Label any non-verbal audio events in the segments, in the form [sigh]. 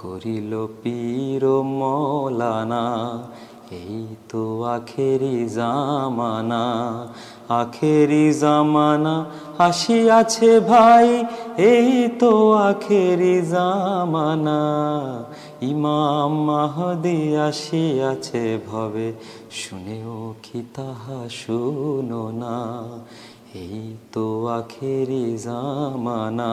করিল পীর মৌলানা, এই তো আখেরি জামানা আখেরি জামানা আসিয়াছে ভাই, এই তো আখেরি জামানা। ইমাম মাহদি আসিয়াছে ভবে, শুনেও কি তাহা শুনো না, এই তো আখেরি জামানা।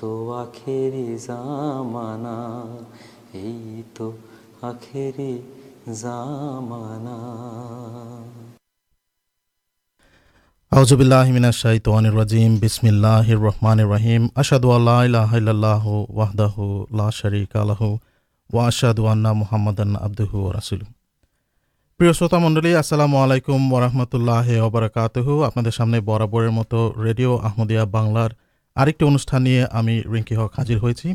তো আখেরি জামানা, এই তো আখেরি জামানা। আউজুবিল্লাহ মিনাশ শাইতানির রাজিম, বিসমিল্লাহির রহমানির রহিম। আশহাদু আল্লা ইলাহা ইল্লাল্লাহু ওয়াহদাহু লা শারীকা লাহু ওয়া আশহাদু আন্না মুহাম্মাদান আবদুহু ওয়া রাসূলুহু। প্রিয় শ্রোতা মণ্ডলী, আসসালামু আলাইকুম ওয়া রাহমাতুল্লাহি ওয়া আপনাদের সামনে বরাবরের মতো রেডিও আহমদিয়া বাংলার আরেকটি অনুষ্ঠান নিয়ে আমি রিঙ্কি হক হাজির হয়েছি।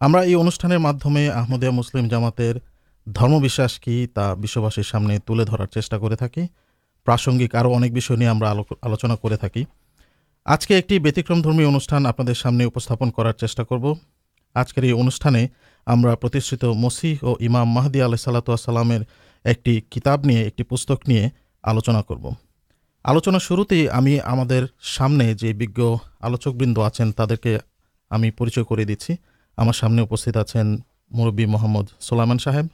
আমরা এই অনুষ্ঠানের মাধ্যমে আহমদিয়া মুসলিম জামাতের ধর্মবিশ্বাস কী তা বিশ্ববাসীর সামনে তুলে ধরার চেষ্টা করে থাকি। প্রাসঙ্গিক আরও অনেক বিষয় নিয়ে আমরা আলোচনা করে থাকি। আজকে একটি ব্যতিক্রমধর্মী অনুষ্ঠান আপনাদের সামনে উপস্থাপন করার চেষ্টা করব। আজকের এই অনুষ্ঠানে আমরা প্রতিষ্ঠিত মসিহ ও ইমাম মাহদি আলাহ সাল্লাতামের একটি কিতাব নিয়ে, একটি পুস্তক নিয়ে আলোচনা করব। আলোচনা শুরুতেই আমি আমাদের সামনে যে বিজ্ঞ আলোচকবৃন্দ আছেন, তাদেরকে আমি পরিচয় করে দিচ্ছি। আমার সামনে উপস্থিত আছেন মুরব্বী মোহাম্মদ সোলামান সাহেব।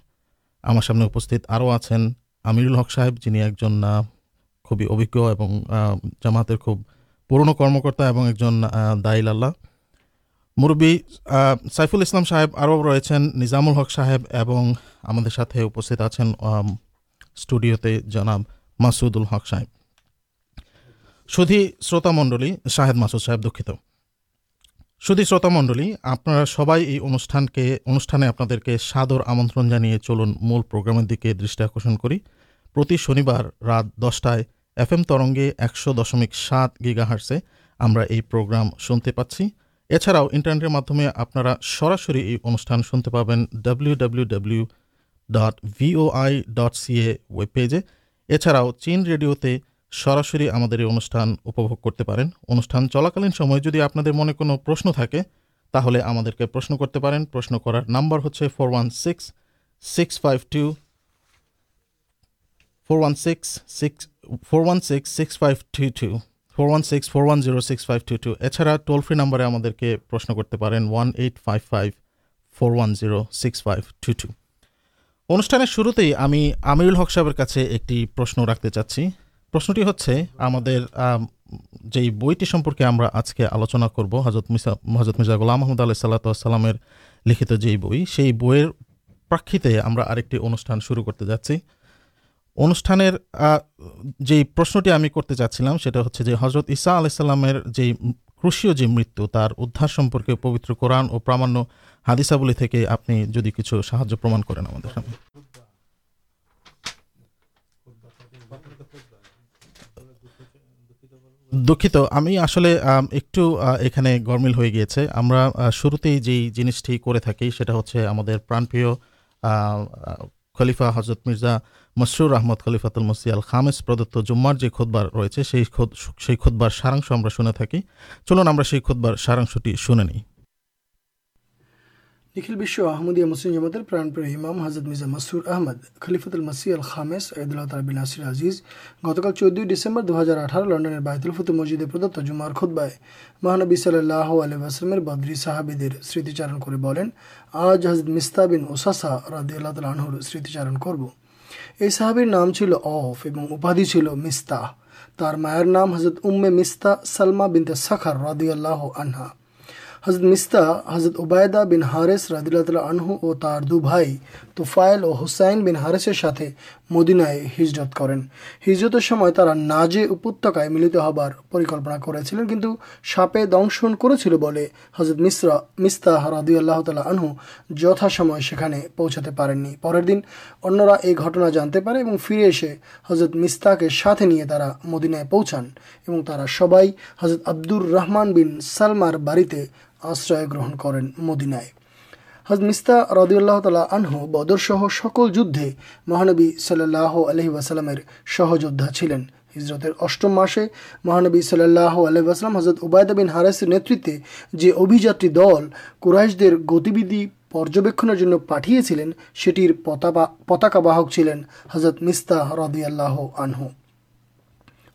আমার সামনে উপস্থিত আরও আছেন আমিরুল হক সাহেব, যিনি একজন খুবই অভিজ্ঞ এবং জামাতের খুব পুরনো কর্মকর্তা এবং একজন দাইল আল্লাহ মুরব্বী সাইফুল ইসলাম সাহেব আরও রয়েছেন, নিজামুল হক সাহেব এবং আমাদের সাথে উপস্থিত আছেন স্টুডিওতে জনাব মাসুদুল হক সাহেব। সুধী শ্রোতা মণ্ডলী, শাহেদ মাসুদ সাহেব দুঃখিত। সুধী শ্রোতা মণ্ডলী, আপনারা সবাই এই অনুষ্ঠানকে, অনুষ্ঠানে আপনাদেরকে সাদর আমন্ত্রণ জানিয়ে চলুন মূল প্রোগ্রামের দিকে দৃষ্টি আকর্ষণ করি। প্রতি শনিবার রাত দশটায় এফ এম তরঙ্গে একশো দশমিক সাত গিগাহার্সে আমরা এই প্রোগ্রাম শুনতে পাচ্ছি। এছাড়াও ইন্টারনেটের মাধ্যমে আপনারা সরাসরি এই অনুষ্ঠান শুনতে পাবেন W W W dot VOI dot CA web পেজে এছাড়াও চীন রেডিওতে সরাসরি আমাদের এই অনুষ্ঠান উপভোগ করতে পারেন। অনুষ্ঠান চলাকালীন সময় যদি আপনাদের মনে কোনো প্রশ্ন থাকে, তাহলে আমাদেরকে প্রশ্ন করতে পারেন। প্রশ্ন করার নাম্বার হচ্ছে four one six six five two, four one six six, four one six six five two two, four one six, four one zero six five two two. এছাড়া টোল ফ্রি নাম্বারে আমাদেরকে প্রশ্ন করতে পারেন one eight five five, four one zero six five two two. অনুষ্ঠানের শুরুতেই আমি আমিরুল হক সাহেবের কাছে একটি প্রশ্ন রাখতে চাচ্ছি। প্রশ্নটি হচ্ছে আমাদের যেই বইটি সম্পর্কে আমরা আজকে আলোচনা করব হজরত মিসা হজরত মির্জা গোলাম আহমদ আলাহ সাল্লাতামের লিখিত যেই বই, সেই বইয়ের প্রাক্ষিতে আমরা আরেকটি অনুষ্ঠান শুরু করতে যাচ্ছি। অনুষ্ঠানের যেই প্রশ্নটি আমি করতে চাচ্ছিলাম সেটা হচ্ছে যে হজরত ঈসা আলাইসাল্লামের যেই ক্রুশীয় যে মৃত্যু, তার উদ্ধার সম্পর্কে পবিত্র কোরআন ও প্রামাণ্য হাদিসাবলী থেকে আপনি যদি কিছু সাহায্য প্রমাণ করেন আমাদের সামনে। দুঃখিত, আমি আসলে একটু এখানে গরমিল হয়ে গিয়েছে। আমরা শুরুতেই যেই জিনিসটি করে থাকি সেটা হচ্ছে আমাদের প্রাণপ্রিয় খলিফা হজরত মির্জা মসরুর আহমদ খলিফাতুল মসিয়াল খামেস প্রদত্ত জুম্মার যে খোদবার রয়েছে, সেই সেই খোদবার সারাংশ আমরা শুনে থাকি। চলুন আমরা সেই খোদবার সারাংশটি শুনে নিই। নিখিল বিশ্ব আহমদিয়া মুসলিম জামাতের প্রাণপ্রিয় ইমাম হাজরত মির্জা মাসুর আহমদ খলিফতুল মাসি আল খামেস আয়দুল্লাহ তাবিন নাসির আজিজ গতকাল চোদ্দই ডিসেম্বর দু হাজার আঠারো লন্ডনের বায়তুল ফতু মসজিদে প্রদত্ত জুমার খুদ্বায় মহানবী সাল্লাহ আলহামের বদরি সাহাবিদের স্মৃতিচারণ করে বলেন আজ হজরত মিস্তা বিন ওসাসা রাদি আল্লাহ তাল আনহুর স্মৃতিচারণ করব এই সাহাবির নাম ছিল অফ এবং উপাধি ছিল মিস্তা। তার মায়ের নাম হজরত উম্মে মিস্তা সালমা বিনতে সাখার রাদি আল্লাহ আনহা হজরত মিস্তা হজরত উবায়দা বিন হারেস রাদিল্লাহ আনহু ও তার দু ভাই তুফাইল ও হুসাইন বিন হারেসের সাথে মদিনায় হিজরত করেন। হিজরতের সময় তারা নাজে উপত্যকায় মিলিত হবার পরিকল্পনা করেছিলেন, কিন্তু সাপে দংশন করেছিল বলে হজরত মিশ্রা মিস্তা রাদি আল্লাহ তালা আনহু যথাসময় সেখানে পৌঁছাতে পারেননি। পরের দিন অন্যরা এই ঘটনা জানতে পারে এবং ফিরে এসে হজরত মিস্তাকে সাথে নিয়ে তারা মদিনায় পৌঁছান এবং তারা সবাই হজরত আব্দুর রহমান বিন সালমার বাড়িতে আশ্রয় গ্রহণ করেন মদিনায়। হজ মিস্তা রদিউল্লাহ তালা আনহু বদর সহ সকল যুদ্ধে মহানবী সাল্লাহ আলহি ওয়াসালামের সহযোদ্ধা ছিলেন। হিজরতের অষ্টম মাসে মহানবী সাল্লাহ আলহি ওয়াসালাম হজরত উবায়দা বিন হারেসের নেতৃত্বে যে অভিযাত্রী দল কুরাইশদের গতিবিধি পর্যবেক্ষণের জন্য পাঠিয়েছিলেন, সেটির পতাকা পতাকা বাহক ছিলেন হজরত মিস্তা রদিয়াল্লাহ আনহু।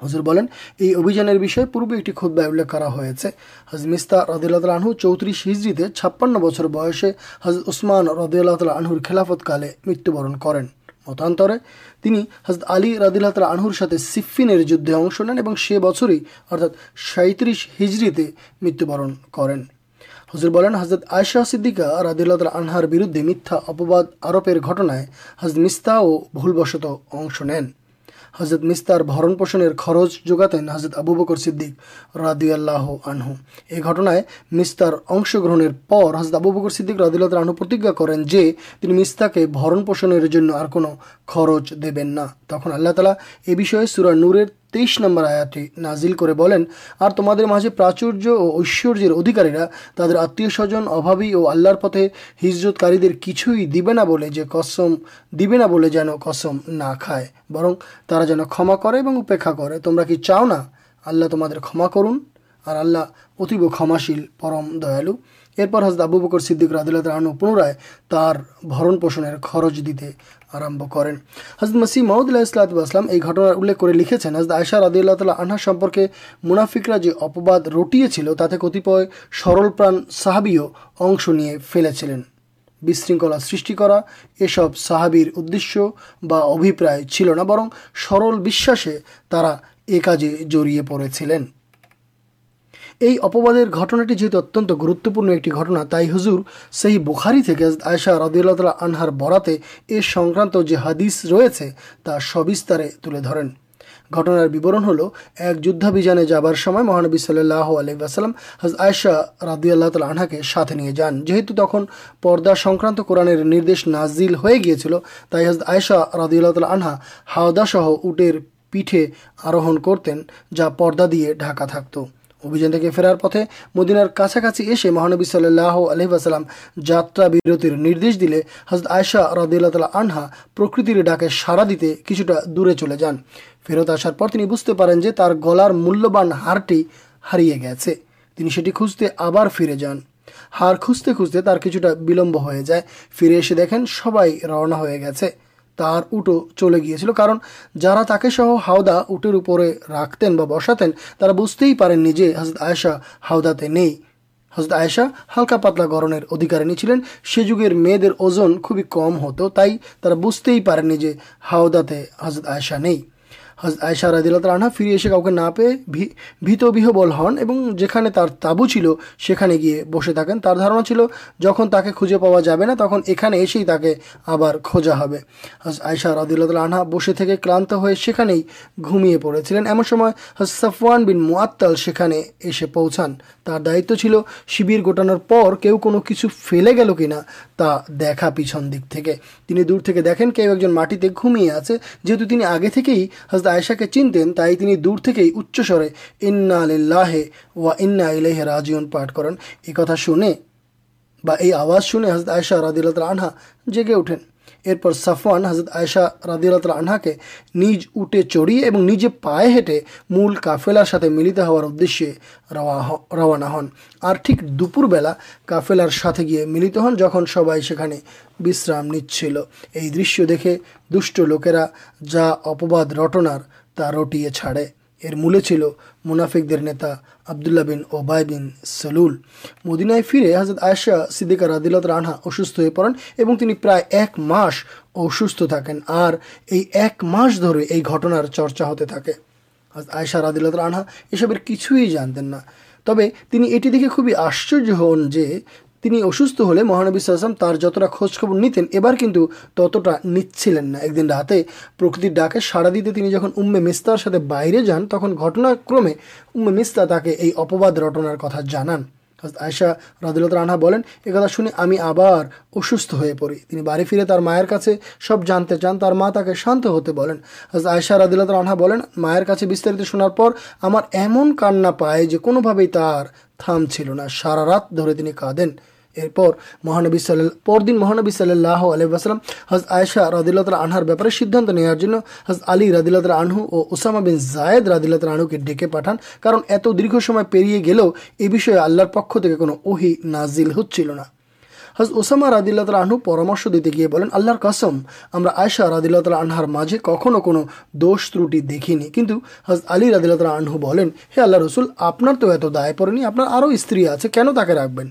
হজুর বলেন, এই অভিযানের বিষয়ে পূর্বে একটি খুদ্ায় উল্লেখ করা হয়েছে। হজ মিস্তা রদিল্লাহ আনহু চৌত্রিশ হিজড়িতে ছাপ্পান্ন বছর বয়সে হজ উসমান রদিল্লাহ আনহুর খেলাফতকালে মৃত্যুবরণ করেন। মতান্তরে, তিনি হজরত আলী রাদিল্লাহ আনহুর সাথে সিফিনের যুদ্ধে অংশ নেন এবং সে বছরই অর্থাৎ সাঁত্রিশ হিজড়িতে মৃত্যুবরণ করেন। হজুর বলেন হজরত আয়শা সিদ্দিকা রাদিল্লাহ আনহার বিরুদ্ধে মিথ্যা অপবাদ, আরোপের ঘটনায় হজরত মিস্তাও ভুলবশত অংশ নেন। হজরত মিস্তার ভরণ পোষণের খরচ যোগাতেন হজরত আবু বকর সিদ্দিক রাদিয়াল্লাহ আনহু। এই ঘটনায় মিস্তার অংশগ্রহণের পর হজরত আবু বকর সিদ্দিক রাদিল্লাহ আনহু প্রতিজ্ঞা করেন যে, তিনি মিস্তাকে ভরণ পোষণের জন্য আর কোনো খরচ দেবেন না। তখন আল্লাহ তালা এ বিষয়ে সুরা নূরের তেইশ নম্বর আয়াতটি নাজিল করে বলেন, আর তোমাদের মাঝে প্রাচুর্য ও ঐশ্বর্যের অধিকারীরা তাদের আত্মীয় স্বজন, অভাবী ও আল্লাহর পথে হিজরতকারীদের কিছুই দিবে না বলে যে কসম, দিবে না বলে যেন কসম না খায়। বরং তারা যেন ক্ষমা করে এবং উপেক্ষা করে। তোমরা কি চাও না আল্লাহ তোমাদের ক্ষমা করুন? আর আল্লাহ অতীব ক্ষমাশীল, পরম দয়ালু। এরপর হজরত আবু বকর সিদ্দিক রাদিল্লাহ আনু পুনরায় তার ভরণ পোষণের খরচ দিতে আরম্ভ করেন। হজরত মসি মাউদুল্লাহ ইসলাতাম এই ঘটনার উল্লেখ করে লিখেছেন হজরত আয়সা রাদিল্লাহ তাল্লাহ আনহা সম্পর্কে মুনাফিকরা যে অপবাদ রটিয়েছিল, তাতে কতিপয় সরলপ্রাণ সাহাবিও অংশ নিয়ে ফেলেছিলেন। বিশৃঙ্খলা সৃষ্টি করা এসব সাহাবির উদ্দেশ্য বা অভিপ্রায় ছিল না, বরং সরল বিশ্বাসে তারা এ কাজে জড়িয়ে পড়েছিলেন। এই অপবাদের ঘটনাটি যেহেতু অত্যন্ত গুরুত্বপূর্ণ একটি ঘটনা, তাই হুজুর সেই বুখারি থেকে আয়সা রদিউল্লাহ আনহার বরাতে এ সংক্রান্ত যে হাদিস রয়েছে, তা সবিস্তারে তুলে ধরেন। ঘটনার বিবরণ হলো, এক যুদ্ধাভিযানে যাবার সময় মহানবী সাল্লাহ আলহিবাসাল্লাম হজ আয়সা রাদিউল্লাহ তাল আনহাকে সাথে নিয়ে যান। যেহেতু তখন পর্দা সংক্রান্ত কোরআনের নির্দেশ নাজিল হয়ে গিয়েছিল, তাই হজ আয়সা রাদিউল্লাহ তাল আনহা হাওদাসহ উটের পিঠে আরোহণ করতেন, যা পর্দা দিয়ে ঢাকা থাকতো। অভিযান থেকে ফেরার পথে মদিনার কাছাকাছি এসে মহানবী সাল্লাহ আলহিবাসাল্লাম যাত্রা বিরতির নির্দেশ দিলে হজরত আয়সা রদিল্লা আনহা প্রকৃতির ডাকে সাড়া দিতে কিছুটা দূরে চলে যান। ফেরত আসার পর তিনি বুঝতে পারেন যে তার গলার মূল্যবান হারটি হারিয়ে গেছে। তিনি সেটি খুঁজতে আবার ফিরে যান। হার খুঁজতে খুঁজতে তার কিছুটা বিলম্ব হয়ে যায়। ফিরে এসে দেখেন সবাই রওনা হয়ে গেছে। তার উটো চলে গিয়েছিল। কারণ যারা তাকে সহ হাওদা উটের উপরে রাখতেন বা বসাতেন, তারা বুঝতেই পারেননি যে হজরত আয়েশা হাওদাতে নেই। হজরত আয়েশা হালকা পাতলা গরনের অধিকারিণী ছিলেন। সে যুগের মেয়েদের ওজন খুবই কম হতো, তাই তারা বুঝতেই পারেননি যে হাওদাতে হজরত আয়েশা নেই। আয়সা রাদিল্লাহ আনহা ফিরে এসে কাউকে না পেয়ে ভীত বিহবল হন এবং যেখানে তার তাবু ছিল, সেখানে গিয়ে বসে থাকেন। তার ধারণা ছিল, যখন তাকে খুঁজে পাওয়া যাবে না, তখন এখানে এসেই তাকে আবার খোঁজা হবে। আয়সা রাদিল্লাহ আনহা বসে থেকে ক্লান্ত হয়ে সেখানেই ঘুমিয়ে পড়েছিলেন। এমন সময় সাফওয়ান বিন মুআত্তাল সেখানে এসে পৌঁছান। তার দায়িত্ব ছিল, শিবির গোটানোর পর কেউ কোনো কিছু ফেলে গেল কিনা তা দেখা পিছন দিক থেকে। তিনি দূর থেকে দেখেন কেউ একজন মাটিতে ঘুমিয়ে আছে, যেহেতু তিনি আগে থেকেই হজরত আয়েশাকে চিনতেন, তাই তিনি দূর থেকেই উচ্চস্বরে ইন্না আলিল্লাহে ওয়া ইন্না ইলাইহে রাজিউন পাঠ করেন। এই কথা শুনে বা এই আওয়াজ শুনে হজরত আয়েশা রাদিল্লাহ আনহা জেগে ওঠেন। এরপর সাফওয়ান হজরত আয়সা রাদিউল্লাহ আনহাকে নিজ উটে চড়িয়ে এবং নিজে পায়ে হেঁটে মূল কাফেলার সাথে মিলিত হওয়ার উদ্দেশ্যে রওয়ানা হন। আর ঠিক দুপুরবেলা কাফেলার সাথে গিয়ে মিলিত হন যখন সবাই সেখানে বিশ্রাম নিচ্ছিল। এই দৃশ্য দেখে দুষ্ট লোকেরা যা অপবাদ রটনার তা রটিয়ে ছাড়ে। এর মূলে ছিল মুনাফিকদের নেতা আবদুল্লাহ বিন ওবাই বিন সলুল। মদিনায় ফিরে হাজরত আয়সা সিদ্দিকা রাদিলত রানহা অসুস্থ হয়ে পড়েন এবং তিনি প্রায় এক মাস অসুস্থ থাকেন। আর এই এক মাস ধরে এই ঘটনার চর্চা হতে থাকে। আয়সা রাদিলত রানহা এসবের কিছুই জানতেন না। তবে তিনি এটি দেখে খুবই আশ্চর্য হন যে তিনি অসুস্থ হলে মহানবী সাল্লাম তার যতটা খোঁজখবর নিতেন, এবার কিন্তু ততটা নিচ্ছিলেন না। একদিন রাতে প্রকৃতির ডাকে সাড়া দিতে তিনি যখন উম্মে মিস্তার সাথে বাইরে যান, তখন ঘটনাক্রমে উম্মে মিস্তা তাকে এই অপবাদ রটনার কথা জানান। আয়সা রাদিলত রানহা বলেন একথা শুনে আমি আবার অসুস্থ হয়ে পড়ি। তিনি বাড়ি ফিরে তার মায়ের কাছে সব জানতে চান, তার মা তাকে শান্ত হতে বলেন। আয়সা রাদিলত রানহা বলেন, মায়ের কাছে বিস্তারিত শোনার পর আমার এমন কান্না পায় যে কোনোভাবেই তার থাম ছিল না। সারা রাত ধরে তিনি কাঁদেন। এরপর মহানবী সাল্লাহ পরদিন মহানবী সাল্লাহ আলহাম হজ আয়সা রাদিল্লাহ আনহার ব্যাপারে সিদ্ধান্ত নেওয়ার জন্য হজ আলী রাদিল্লাহ আনহু ও ওসামা বিন জায়েদ রাদিল্লাহ আনহুকে ডেকে পাঠান। কারণ এত দীর্ঘ সময় পেরিয়ে গেলেও এ বিষয়ে আল্লাহর পক্ষ থেকে কোনো ওহি নাজিল হচ্ছিল না। হজ ওসামা রাদিল্লাহ আনহু পরামর্শ দিতে গিয়ে বলেন, আল্লাহর কসম, আমরা আয়সা রাদিল্লাহ আনহার মাঝে কখনো কোনো দোষ ত্রুটি দেখিনি। কিন্তু হজ আলী রাদিল্লাহ আনহু বলেন, হে আল্লাহ রসুল, আপনার তো এত দায় পড়েনি, আপনার আরও স্ত্রী আছে, কেন তাকে রাখবেন?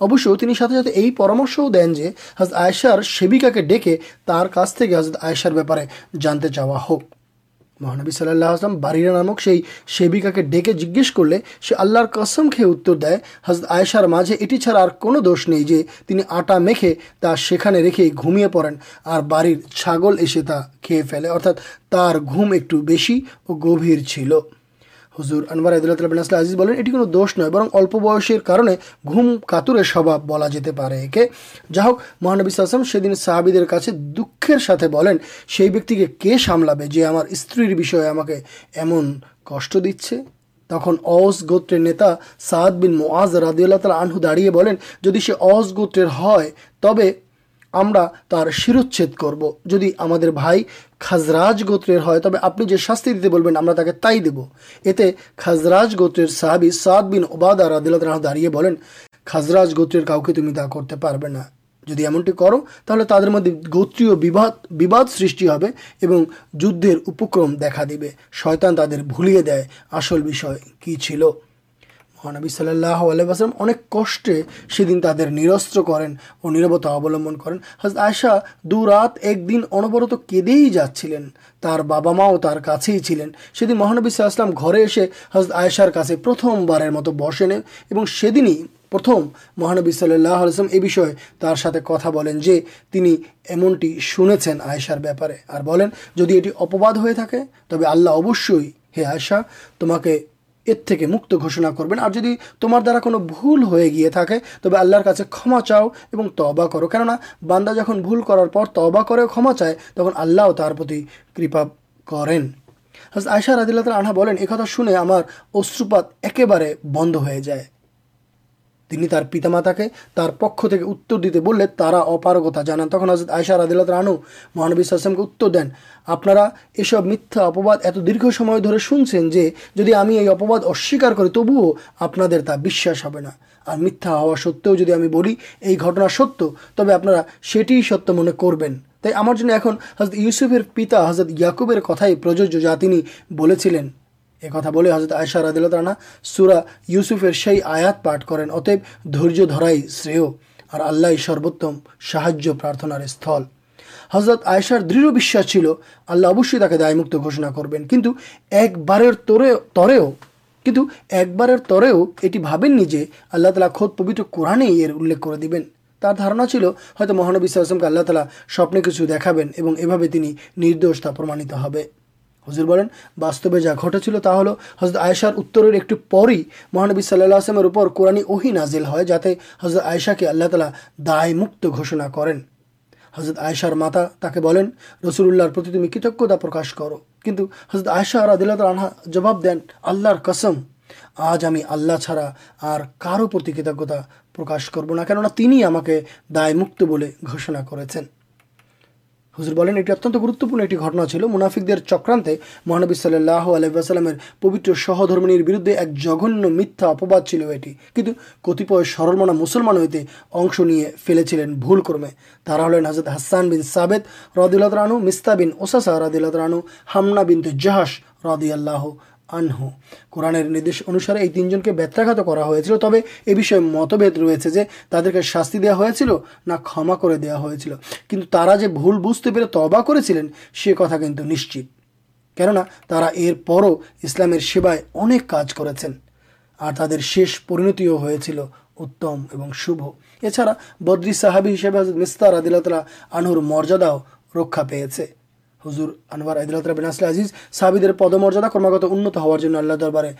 অবশ্য তিনি সাথে সাথে এই পরামর্শও দেন যে হজরত আয়েশার সেবিকাকে ডেকে তার কাছ থেকে হজরত আয়েশার ব্যাপারে জানতে চাওয়া হোক। মহানবী সাল্লাহ আসলাম বারিরা নামক সেই সেবিকাকে ডেকে জিজ্ঞেস করলে সে আল্লাহর কসম খেয়ে উত্তর দেয় হজরত আয়েশার মাঝে এটি ছাড়া আর কোনো দোষ নেই যে তিনি আটা মেখে তা সেখানে রেখে ঘুমিয়ে পড়েন আর বাড়ির ছাগল এসে তা খেয়ে ফেলে। অর্থাৎ তার ঘুম একটু বেশি ও গভীর ছিল। হুজুর আনবার আদুল্লাহ আসলে আজিজ বলেন, এটি কোনো দোষ নয়, বরং অল্প বয়সের কারণে ঘুম কাতুরের স্বভাব বলা যেতে পারে। একে যা হোক মহানবী আসলাম সেদিন সাহাবিদের কাছে দুঃখের সাথে বলেন, সেই ব্যক্তিকে কে সামলাবে যে আমার স্ত্রীর বিষয়ে আমাকে এমন কষ্ট দিচ্ছে? তখন অস গোত্রের নেতা সাদ বিন মোয়াজ রাদিউল্লাহ তালা আনহু দাঁড়িয়ে বলেন, যদি সে অস গোত্রের হয়, তবে আমরা তার শিরোচ্ছেদ করব। যদি আমাদের ভাই খাজরাজ গোত্রের হয়, তবে আপনি যে শাস্তি দিতে বলবেন, আমরা তাকে তাই দেব। এতে খাজরাজ গোত্রের সাহাবি সাদ বিন ওবাদা রাদিল্লাহ দাঁড়িয়ে বলেন, খাজরাজ গোত্রের কাউকে তুমি তা করতে পারবে না। যদি এমনটি করো, তাহলে তাদের মধ্যে গোত্রীয় বিবাদ বিবাদ সৃষ্টি হবে এবং যুদ্ধের উপক্রম দেখা দিবে। শয়তান তাদের ভুলিয়ে দেয়। আসল বিষয় কি ছিল? মহানবী সাল্লাহ আলাইসালাম অনেক কষ্টে সেদিন তাদের নিরস্ত্র করেন ও নিরবতা অবলম্বন করেন। হজরত আয়সা দু রাত একদিন অনবরত কেঁদেই যাচ্ছিলেন। তার বাবা মাও তার কাছেই ছিলেন। সেদিন মহানবী সাল্লাম ঘরে এসে হজরত আয়সার কাছে প্রথমবারের মতো বসেন এবং সেদিনই প্রথম মহানবী সাল্লাহ আলসালাম এ বিষয়ে তার সাথে কথা বলেন যে তিনি এমনটি শুনেছেন আয়েশার ব্যাপারে। আর বলেন, যদি এটি অপবাদ হয়ে থাকে, তবে আল্লাহ অবশ্যই, হে আয়সা তোমাকে এর থেকে মুক্ত ঘোষণা করবেন। আর যদি তোমার দ্বারা কোনো ভুল হয়ে গিয়ে থাকে, তবে আল্লাহর কাছে ক্ষমা চাও এবং তবা করো। কেননা, বান্দা যখন ভুল করার পর তবা করে ক্ষমা চায়, তখন আল্লাহ তার প্রতি কৃপা করেন। হাজ আয়সা রাদিল্লাহ আনহা বলেন একথা শুনে আমার অশ্রুপাত একেবারে বন্ধ হয়ে যায়। তিনি তার পিতামাতাকে তার পক্ষ থেকে উত্তর দিতে বললে তারা অপারগতা জানান। তখন হজরত আয়সা রাদিল্লাহ রানু মহানবী সাল্লামকে উত্তর দেন, আপনারা এসব মিথ্যা অপবাদ এত দীর্ঘ সময় ধরে শুনছেন যে, যদি আমি এই অপবাদ অস্বীকার করি, তবুও আপনাদের তা বিশ্বাস হবে না। আর মিথ্যা হওয়া সত্ত্বেও যদি আমি বলি এই ঘটনা সত্য, তবে আপনারা সেটিই সত্য মনে করবেন। তাই আমার জন্য এখন হজরত ইউসুফের পিতা হজরত ইয়াকুবের কথাই প্রযোজ্য যা তিনি বলেছিলেন। এ কথা বলে হজরত আয়সা রাদিল্লা রানা সুরা ইউসুফের সেই আয়াত পাঠ করেন, অতএব ধৈর্য ধরাই শ্রেয় আর আল্লাহ সর্বোত্তম সাহায্য প্রার্থনার স্থল। হজরত আয়সার দৃঢ় বিশ্বাস ছিল, আল্লাহ অবশ্যই তাকে দায়মুক্ত ঘোষণা করবেন। কিন্তু একবারের তরে, তরেও, কিন্তু একবারের তরেও এটি ভাবেননি যে আল্লাহ তালা খোদ পবিত্র কোরআনেই এর উল্লেখ করে দিবেন। তার ধারণা ছিল, হয়তো মহানবী সাল্লামকে আল্লাহ তালা স্বপ্নে কিছু দেখাবেন এবং এভাবে তিনি নির্দোষ তা প্রমাণিত হবে। হুজুর বলেন, বাস্তবে যা ঘটেছিল তা হলো হজরত আয়েশার উত্তরের একটু পরই মহানবী সাল্লাহ আসলামের উপর কোরআনী ওহি নাজিল হয়, যাতে হজরত আয়েশাকে আল্লাহ তালা দায় মুক্ত ঘোষণা করেন। হজরত আয়েশার মাতা তাকে বলেন রসুল্লাহর প্রতি তুমি কৃতজ্ঞতা প্রকাশ করো। কিন্তু হজরত আয়েশা রাদিল্লাহ আনহা জবাব দেন, আল্লাহর কসম, আজ আমি আল্লাহ ছাড়া আর কারও প্রতি কৃতজ্ঞতা প্রকাশ করব না, কেননা তিনি আমাকে দায় মুক্ত বলে ঘোষণা করেছেন। হুজুর বলেন, এটি অত্যন্ত গুরুত্বপূর্ণ একটি ঘটনা ছিল। মুনাফিকদের চক্রান্তে মহানবী সাল্লাহ আলহামের পবিত্র সহধর্মিনীর বিরুদ্ধে এক জঘন্য মিথ্যা অপবাদ ছিল এটি। কিন্তু কতিপয় সরলমনা মুসলমান হইতে অংশ নিয়ে ফেলেছিলেন ভুল ক্রমে তারা হলেন হাজরত হাসান বিন সাবেদ রদিল্লাহ রানু মিস্তা বিন ওসাসা রদিল্লাহ রানু হামনা বিন জাহাস রদিয়াল্লাহ আনহু। কোরআনের নির্দেশ অনুসারে এই তিনজনকে ব্যত্যাঘাত করা হয়েছিল, তবে এ বিষয়ে মতভেদ রয়েছে যে তাদেরকে শাস্তি দেওয়া হয়েছিল না ক্ষমা করে দেওয়া হয়েছিল। কিন্তু তারা যে ভুল বুঝতে পেরে তবা করেছিলেন, সে কথা কিন্তু নিশ্চিত। কেননা তারা এর পরও ইসলামের সেবায় অনেক কাজ করেছেন, আর তাদের শেষ পরিণতিও হয়েছিল উত্তম এবং শুভ। এছাড়া বদ্রি সাহাবি হিসেবে মিস্তার আদিলতলা আনহুর মর্যাদাও রক্ষা পেয়েছে। হুজুর আনোয়ার আদিলত বিন আসলে আজিজ সাহাবিদের পদমর্যাদা ক্রমাগত উন্নত হওয়ার জন্য আল্লাহ দরবারে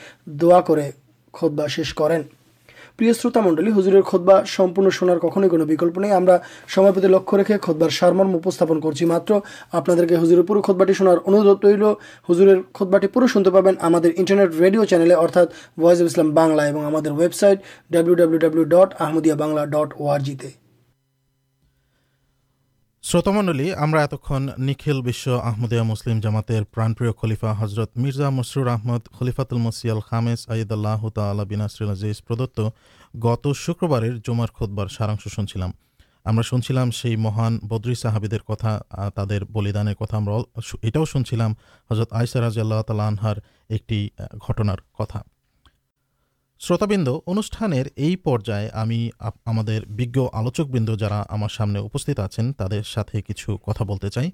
দোয়া করে খোদবা শেষ করেন। প্রিয় শ্রোতা মণ্ডলী, হুজুরের খোদবা সম্পূর্ণ শোনার কখনোই কোনো বিকল্প নেই। আমরা সময় প্রতি লক্ষ্য রেখে খোদবার সারমর্ম উপস্থাপন করছি মাত্র। আপনাদেরকে হুজুরের পুরো খোদবাটি শোনার অনুরোধ রইল। হুজুরের খোদবাটি পুরো শুনতে পাবেন আমাদের ইন্টারনেট রেডিও চ্যানেলে, অর্থাৎ ভয়েস অফ ইসলাম বাংলা এবং আমাদের website W W W dot Ahmadiyya Bangla dot ওআরজিতে শ্রোতমণ্ডলী, আমরা এতক্ষণ নিখিল বিশ্ব আহমদিয়া মুসলিম জামাতের প্রাণপ্রিয় খলিফা হজরত মির্জা মসরুর আহমদ, খলিফাতুল মসিয়াল খামেস আইদাল্লাহ তালা বিনাসরুল আজিজ প্রদত্ত গত শুক্রবারের জুমার খোদবার সারাংশ শুনছিলাম। আমরা শুনছিলাম সেই মহান বদ্রী সাহাবিদের কথা তাদের বলিদানের কথা, আমরা এটাও শুনছিলাম হজরত আয়সা রাজি আল্লাহ আনহার একটি ঘটনার কথা। শ্রোতাবৃন্দ, অনুষ্ঠানের এই পর্যায়ে আমি আমাদের বিজ্ঞ আলোচকবৃন্দ যারা আমার সামনে উপস্থিত আছেন, তাদের সাথে কিছু কথা বলতে চাই।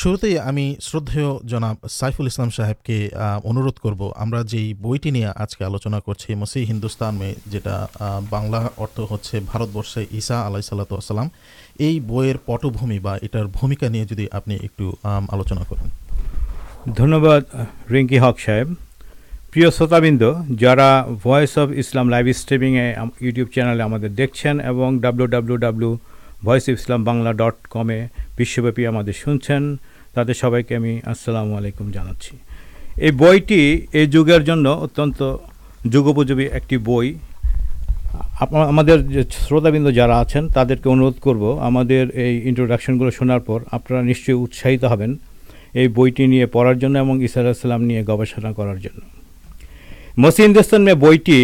শুরুতেই আমি শ্রদ্ধেয় জনাব সাইফুল ইসলাম সাহেবকে অনুরোধ করব, আমরা যেই বইটি নিয়ে আজকে আলোচনা করছি মসি হিন্দুস্তান মে, যেটা বাংলা অর্থ হচ্ছে ভারতবর্ষে ঈসা আলাই সাল্লাতাম এই বইয়ের পটভূমি বা এটার ভূমিকা নিয়ে যদি আপনি একটু আলোচনা করেন। ধন্যবাদ, রিঙ্কি হক সাহেব। প্রিয় শ্রোতাবৃন্দ, যারা ভয়েস অফ ইসলাম লাইভ স্ট্রিমিংয়ে ইউটিউব চ্যানেলে আমাদের দেখছেন এবং W W W voice of Islam Bangla dot কমে বিশ্বব্যাপী আমাদের শুনছেন, তাদের সবাইকে আমি আসসালামু আলাইকুম জানাচ্ছি। এই বইটি এই যুগের জন্য অত্যন্ত যুগোপযোগী একটি বই। আমাদের শ্রোতাবৃন্দ যারা আছেন, তাদেরকে অনুরোধ করব, আমাদের এই ইন্ট্রোডাকশনগুলো শোনার পর আপনারা নিশ্চয়ই উৎসাহিত হবেন এই বইটি নিয়ে পড়ার জন্য এবং ইসা আলাহিসাল্লাম নিয়ে গবেষণা করার জন্য। মসি হিন্দুস্তান মে বইটি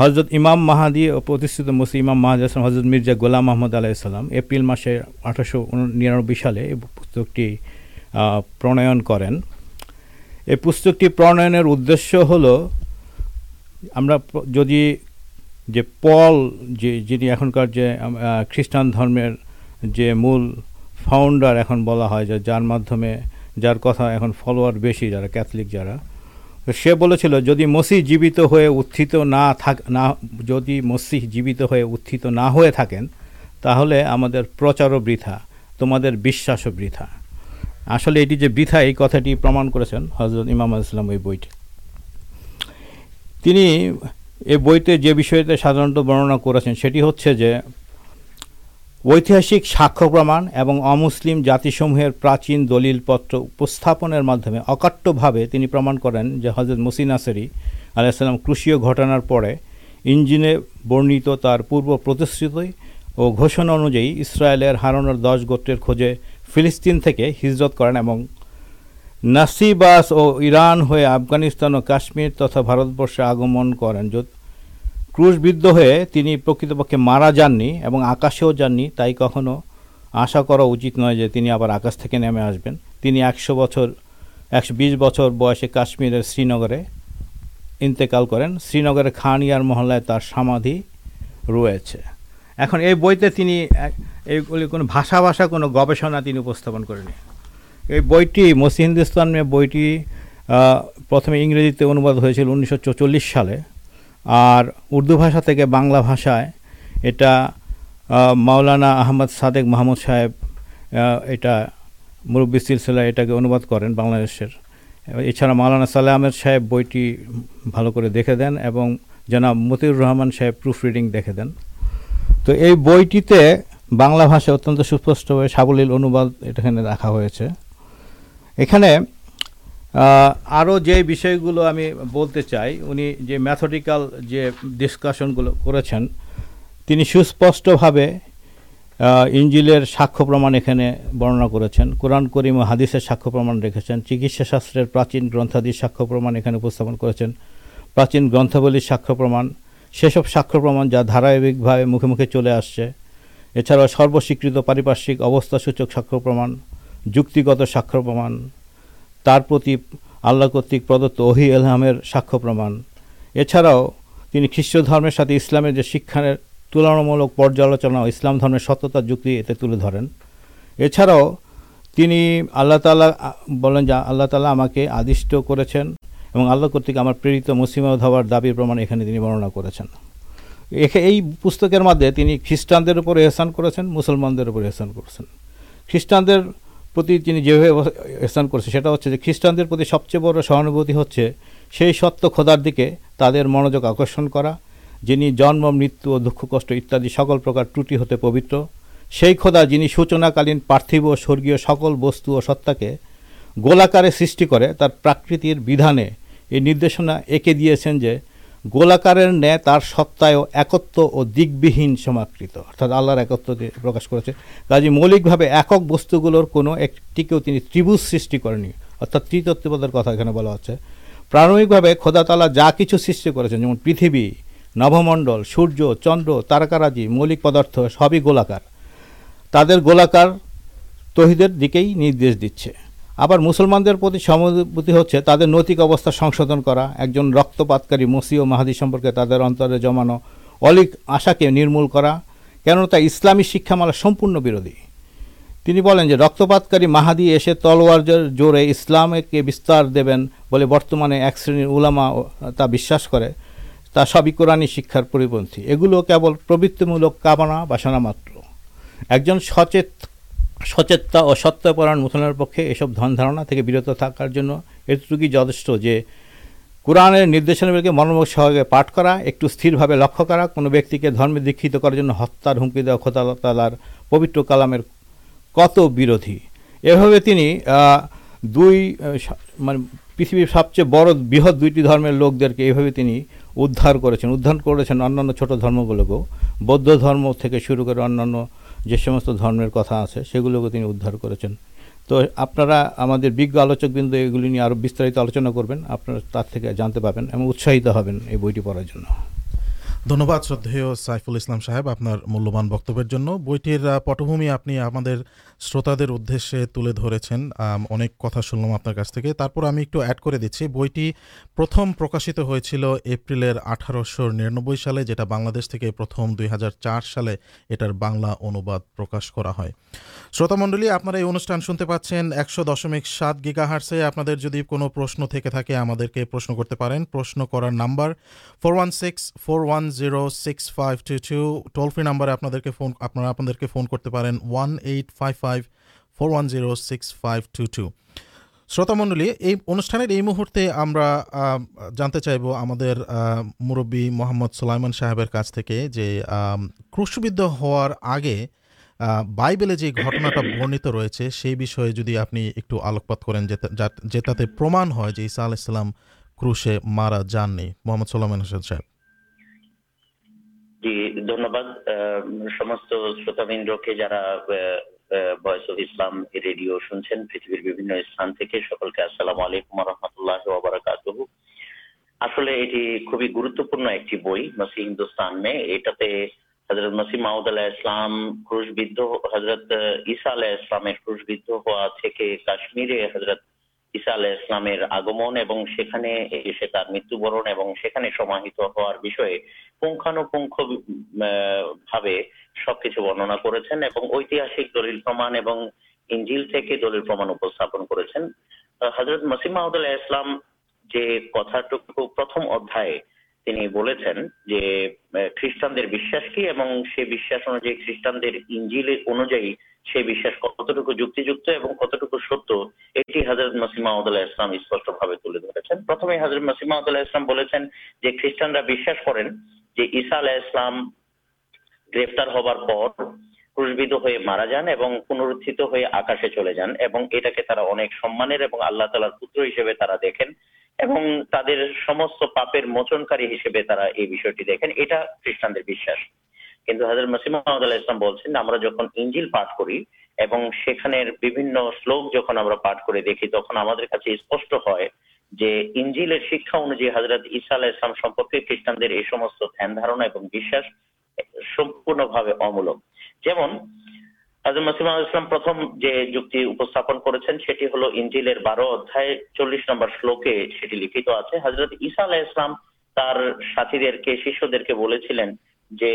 হজরত ইমাম মাহাদি ও প্রতিষ্ঠিত মসি ইমাম মাহাদি আসলাম হজরত মির্জা গোলাম আহমদ আলাইসাল্লাম এপ্রিল মাসে আঠারোশো নিরানব্বই সালে এই পুস্তকটি প্রণয়ন করেন। এই পুস্তকটি প্রণয়নের উদ্দেশ্য হলো, আমরা যদি যে পল, যে, যিনি এখনকার যে খ্রিস্টান ধর্মের যে মূল ফাউন্ডার এখন বলা হয়, যে, যার মাধ্যমে, যার কথা এখন ফলোয়ার বেশি যারা ক্যাথলিক যারা সে বলেছিল, যদি মসিহ জীবিত হয়ে উত্থিত না থাক, না, যদি মসিহ জীবিত হয়ে উত্থিত না হয়ে থাকেন, তাহলে আমাদের প্রচারও বৃথা, তোমাদের বিশ্বাসও বৃথা। আসলে এটি যে বৃথা, এই কথাটি প্রমাণ করেছেন হজরত ইমাম ইসলাম ওই বইটি। তিনি এ বইতে যে বিষয়তে সাধারণত বর্ণনা করেছেন, সেটি হচ্ছে যে ঐতিহাসিক সাক্ষ্য প্রমাণ এবং অমুসলিম জাতিসমূহের প্রাচীন দলিলপত্র উপস্থাপনের মাধ্যমে অকাট্যভাবে তিনি প্রমাণ করেন যে হজরত মুসিন নাসেরি আলাইসাল্লাম ক্রুশীয় ঘটনার পরে ইঞ্জিনে বর্ণিত তার পূর্ব প্রতিশ্রুতি ও ঘোষণা অনুযায়ী ইসরায়েলের হারানোর দশ গোত্রের খোঁজে ফিলিস্তিন থেকে হিজরত করেন এবং নাসিবাস ও ইরান হয়ে আফগানিস্তান ও কাশ্মীর তথা ভারতবর্ষে আগমন করেন। ক্রুশবিদ্ধ হয়ে তিনি প্রকৃতপক্ষে মারা যাননি এবং আকাশেও যাননি, তাই কখনো আশা করা উচিত নয় যে তিনি আবার আকাশ থেকে নেমে আসবেন। তিনি একশো বছর, একশো বিশ বছর বয়সে কাশ্মীরের শ্রীনগরে ইন্তেকাল করেন। শ্রীনগরের খানিয়ার মহল্লায় তার সমাধি রয়েছে। এখন এই বইতে তিনি এইগুলি কোনো ভাষা ভাষা, কোনো গবেষণা তিনি উপস্থাপন করেনি এই বইটি মসি হিন্দুস্তান বইটি প্রথমে ইংরেজিতে অনুবাদ হয়েছিল উনিশশো সালে। আর উর্দু ভাষা থেকে বাংলা ভাষায় এটা মাওলানা আহমদ সাদেক মাহমুদ সাহেব এটা মুরব্বী সিলসিলা এটাকে অনুবাদ করেন বাংলাদেশের। এছাড়া মাওলানা সালে আহমেদ সাহেব বইটি ভালো করে দেখে দেন এবং জনাব মতিউর রহমান সাহেব প্রুফ রিডিং দেখে দেন। তো এই বইটিতে বাংলা ভাষায় অত্যন্ত সুস্পষ্টভাবে সাবলীল অনুবাদ এখানে রাখা হয়েছে। এখানে আরও যে বিষয়গুলো আমি বলতে চাই, উনি যে ম্যাথডিক্যাল যে ডিসকাশনগুলো করেছেন, তিনি সুস্পষ্টভাবে ইঞ্জিলের সাক্ষ্য প্রমাণ এখানে বর্ণনা করেছেন, কোরআন করিম ও হাদিসের সাক্ষ্য প্রমাণ রেখেছেন চিকিৎসা শাস্ত্রের প্রাচীন গ্রন্থাদির সাক্ষ্য প্রমাণ এখানে উপস্থাপন করেছেন, প্রাচীন গ্রন্থাবলীর সাক্ষ্য প্রমাণ সেসব সাক্ষ্য প্রমাণ যা ধারাবাহিকভাবে মুখে মুখে চলে আসছে, এছাড়াও সর্বস্বীকৃত পারিপার্শ্বিক অবস্থাসূচক সাক্ষ্য প্রমাণ যুক্তিগত সাক্ষ্য প্রমাণ তার প্রতি আল্লাহ কর্তৃক প্রদত্ত ওহি এলহামের সাক্ষ্য প্রমাণ। এছাড়াও তিনি খ্রিস্ট ধর্মের সাথে ইসলামের যে শিক্ষার তুলনামূলক পর্যালোচনা ও ইসলাম ধর্মের সত্যতার যুক্তি এতে তুলে ধরেন। এছাড়াও তিনি আল্লাহ তাআলা আ, বলেন যে আল্লাহ তাআলা আমাকে আদিষ্ট করেছেন এবং আল্লাহ কর্তৃক আমার প্রেরিত মুসলিমত হওয়ার দাবির প্রমাণ এখানে তিনি বর্ণনা করেছেন। এখে- এই পুস্তকের মধ্যে তিনি খ্রিস্টানদের উপর এহসান করেছেন মুসলমানদের উপর এহসান করেছেন। খ্রিস্টানদের প্রতি তিনি যেভাবে স্থান করছে, সেটা হচ্ছে যে খ্রিস্টানদের প্রতি সবচেয়ে বড় সহানুভূতি হচ্ছে সেই সত্য খোদার দিকে তাদের মনোযোগ আকর্ষণ করা, যিনি জন্ম, মৃত্যু ও দুঃখ, কষ্ট ইত্যাদি সকল প্রকার ত্রুটি হতে পবিত্র। সেই খোদা যিনি সূচনাকালীন পার্থিব ও স্বর্গীয় সকল বস্তু ও সত্তাকে গোলাকারে সৃষ্টি করে, তার প্রাকৃতির বিধানে এই নির্দেশনা এঁকে দিয়েছেন যে গোলাকারের ন্যায় তার সত্তায়ও একত্ব ও দিকবিহীন সমাকৃত। অর্থাৎ আল্লাহর একত্ব দিয়ে প্রকাশ করেছে। কাজে মৌলিকভাবে একক বস্তুগুলোর কোনো একটিকেও তিনি ত্রিভুজ সৃষ্টি করেনি অর্থাৎ ত্রিতত্ত্ববাদের কথা এখানে বলা হচ্ছে। প্রারম্ভিকভাবে খোদাতালা যা কিছু সৃষ্টি করেছেন, যেমন পৃথিবী নভমণ্ডল সূর্য, চন্দ্র, তারকারাজি, মৌলিক পদার্থ, সবই গোলাকার। তাদের গোলাকার তহিদের দিকেই নির্দেশ দিচ্ছে। আবার মুসলমানদের প্রতি সহানুভূতি হচ্ছে তাদের নৈতিক অবস্থা সংশোধন করা, একজন রক্তপাতকারী মসি ও মাহাদি সম্পর্কে তাদের অন্তরে জমানো অলিক আশাকে নির্মূল করা, কেননা তা ইসলামী শিক্ষামালা সম্পূর্ণ বিরোধী। তিনি বলেন যে রক্তপাতকারী মাহাদি এসে তলোয়ার জোরে ইসলামকে বিস্তার দেবেন বলে বর্তমানে এক শ্রেণির উলামা তা বিশ্বাস করে, তা সবই কোরআনী শিক্ষার পরিপন্থী। এগুলো কেবল প্রবৃত্তিমূলক কামনা বাসনা মাত্র। একজন সচেত সচেততা ও সত্যপরায়ণ মুসলমানের পক্ষে এসব ধন ধারণা থেকে বিরত থাকার জন্য এতটুকুই যথেষ্ট যে কোরআনের নির্দেশনাগুলিকে মনোমুখ সহযোগে পাঠ করা, একটু স্থিরভাবে লক্ষ্য করা, কোনো ব্যক্তিকে ধর্মে দীক্ষিত করার জন্য হত্যার হুমকি দেওয়া খোদা তালার পবিত্র কালামের কত বিরোধী? এভাবে তিনি দুই মানে পৃথিবীর সবচেয়ে বড়, বৃহৎ দুইটি ধর্মের লোকদেরকে এভাবে তিনি উদ্ধার করেছেন উদ্ধার করেছেন অন্যান্য ছোট ধর্মগুলোকেও। বৌদ্ধ ধর্ম থেকে শুরু করে অন্যান্য যে সমস্ত ধর্মের কথা আছে, সেগুলোকে তিনি উদ্ধার করেছেন। তো আপনারা আমাদের বিজ্ঞ আলোচকবৃন্দ এগুলি নিয়ে আরও বিস্তারিত আলোচনা করবেন, আপনারা তার থেকে জানতে পাবেন এবং উৎসাহিত হবেন এই বইটি পড়ার জন্য। ধন্যবাদ শ্রদ্ধেয় সাইফুল ইসলাম সাহেব আপনার মূল্যবান বক্তব্যের জন্য। বইটির পটভূমি আপনি আমাদের শ্রোতাদের উদ্দেশ্যে তুলে ধরেছেন। অনেক কথা শুনলাম আপনার কাছ থেকে। তারপর আমি একটু অ্যাড করে দিচ্ছি। বইটি প্রথম প্রকাশিত হয়েছিল এপ্রিলের আঠারোশো নিরানব্বই সালে, যেটা বাংলাদেশ থেকে প্রথম দুই হাজার চার সালে এটার বাংলা অনুবাদ প্রকাশ করা হয়। শ্রোতামণ্ডলী আপনারা এই অনুষ্ঠান শুনতে পাচ্ছেন একশো দশমিক সাত গিগাহার্সে আপনাদের যদি কোনো প্রশ্ন থেকে থাকে, আমাদেরকে প্রশ্ন করতে পারেন। প্রশ্ন করার number four one six four one zero six five two two toll free নাম্বারে আপনাদেরকে ফোন আপনারা আপনাদেরকে ফোন করতে পারেন one eight five five four one zero six five two two শ্রোতামণ্ডলী এই অনুষ্ঠানের এই মুহূর্তে আমরা জানতে চাইব আমাদের মুরব্বী মোহাম্মদ সুলাইমান সাহেবের কাছ থেকে যে ক্রুশবিদ্ধ হওয়ার আগে বাইবেলে যে ঘটনাটা বর্ণিত রয়েছে সেই বিষয়ে যদি আপনি একটু আলোকপাত করেন যেটাতে প্রমাণ হয় যে ঈসা আলাইসাল্লাম ক্রুশে মারা যাননি। মোহাম্মদ সুলাইমান হোসেন সাহেব। জি ধন্যবাদ সমস্ত শ্রোতাবৃন্দকে যারা ভয়েস অফ ইসলাম রেডিও শুনছেন, পৃথিবীর বিভিন্ন স্থান থেকে সকলকে আসসালামু আলাইকুম রহমতুল্লাহ ওবরাকাতুহু। আসলে এটি খুবই গুরুত্বপূর্ণ একটি বই মসি হিন্দুস্তান মে। এটাতে হজরত মসিহ মাউদ আলাহ ইসলাম ক্রুশবিদ্ধ হজরত ঈসা আলাহ ইসলামের ক্রুশবিদ্ধ হওয়া থেকে কাশ্মীরে হজরত ঈসা আলাহ ইসলামের আগমন এবং সেখানে এসে তার মৃত্যুবরণ এবং সেখানে সমাহিত হওয়ার বিষয়ে পুঙ্খানুপুঙ্খ ভাবে সবকিছু বর্ণনা করেছেন এবং ঐতিহাসিক দলিল প্রমাণ এবং ইঞ্জিল থেকে দলিল প্রমাণ উপস্থাপন করেছেন। হজরত মসিম মাহমুদ ইসলাম যে কথাটুকু প্রথম অধ্যায়ে তিনি বলেছেন যে খ্রিস্টানদের বিশ্বাস কি এবং সে বিশ্বাস অনুযায়ী খ্রিস্টানদের ইঞ্জিল অনুযায়ী সেই বিশ্বাস কতটুকু যুক্তিযুক্ত এবং কতটুকু সত্য, এটি হজরত মসিম মাহমুদ ইসলাম স্পষ্টভাবে তুলে ধরেছেন। প্রথমে হজরত মসিম মাহমুদ ইসলাম বলেছেন যে, খ্রিস্টানরা বিশ্বাস করেন যে ঈসা আলাহ ইসলাম গ্রেফতার হবার পর ক্রুশবিদ্ধ হয়ে মারা যান এবং পুনরুত্থিত হয়ে আকাশে চলে যান এবং এটাকে তারা অনেক সম্মানের এবং আল্লাহ তালার পুত্র হিসেবে তারা দেখেন এবং তাদের সমস্ত পাপের মোচনকারী হিসেবে তারা এই বিষয়টি দেখেন। এটা খ্রিস্টানদের বিশ্বাস। কিন্তু হাজার মাসিম আল্লাহ ইসলাম বলছেন, আমরা যখন ইঞ্জিল পাঠ করি এবং সেখানের বিভিন্ন শ্লোক যখন আমরা পাঠ করে দেখি, তখন আমাদের কাছে স্পষ্ট হয় যে ইঞ্জিলের শিক্ষা অনুযায়ী হজরত ঈসা আলাহ ইসলাম সম্পর্কে খ্রিস্টানদের এই সমস্ত ধ্যান ধারণা এবং বিশ্বাস সম্পূর্ণভাবে অমূলক। যেমন ইসলাম প্রথম যে যুক্তি উপস্থাপন করেছেন সেটি হলো ইঞ্জিলের বারো অধ্যায় চল্লিশ নম্বর শ্লোকে সেটি লিখিত আছে। হজরত ঈসা আলাহ ইসলাম তার সাথীদেরকে, শিষ্যদেরকে বলেছিলেন যে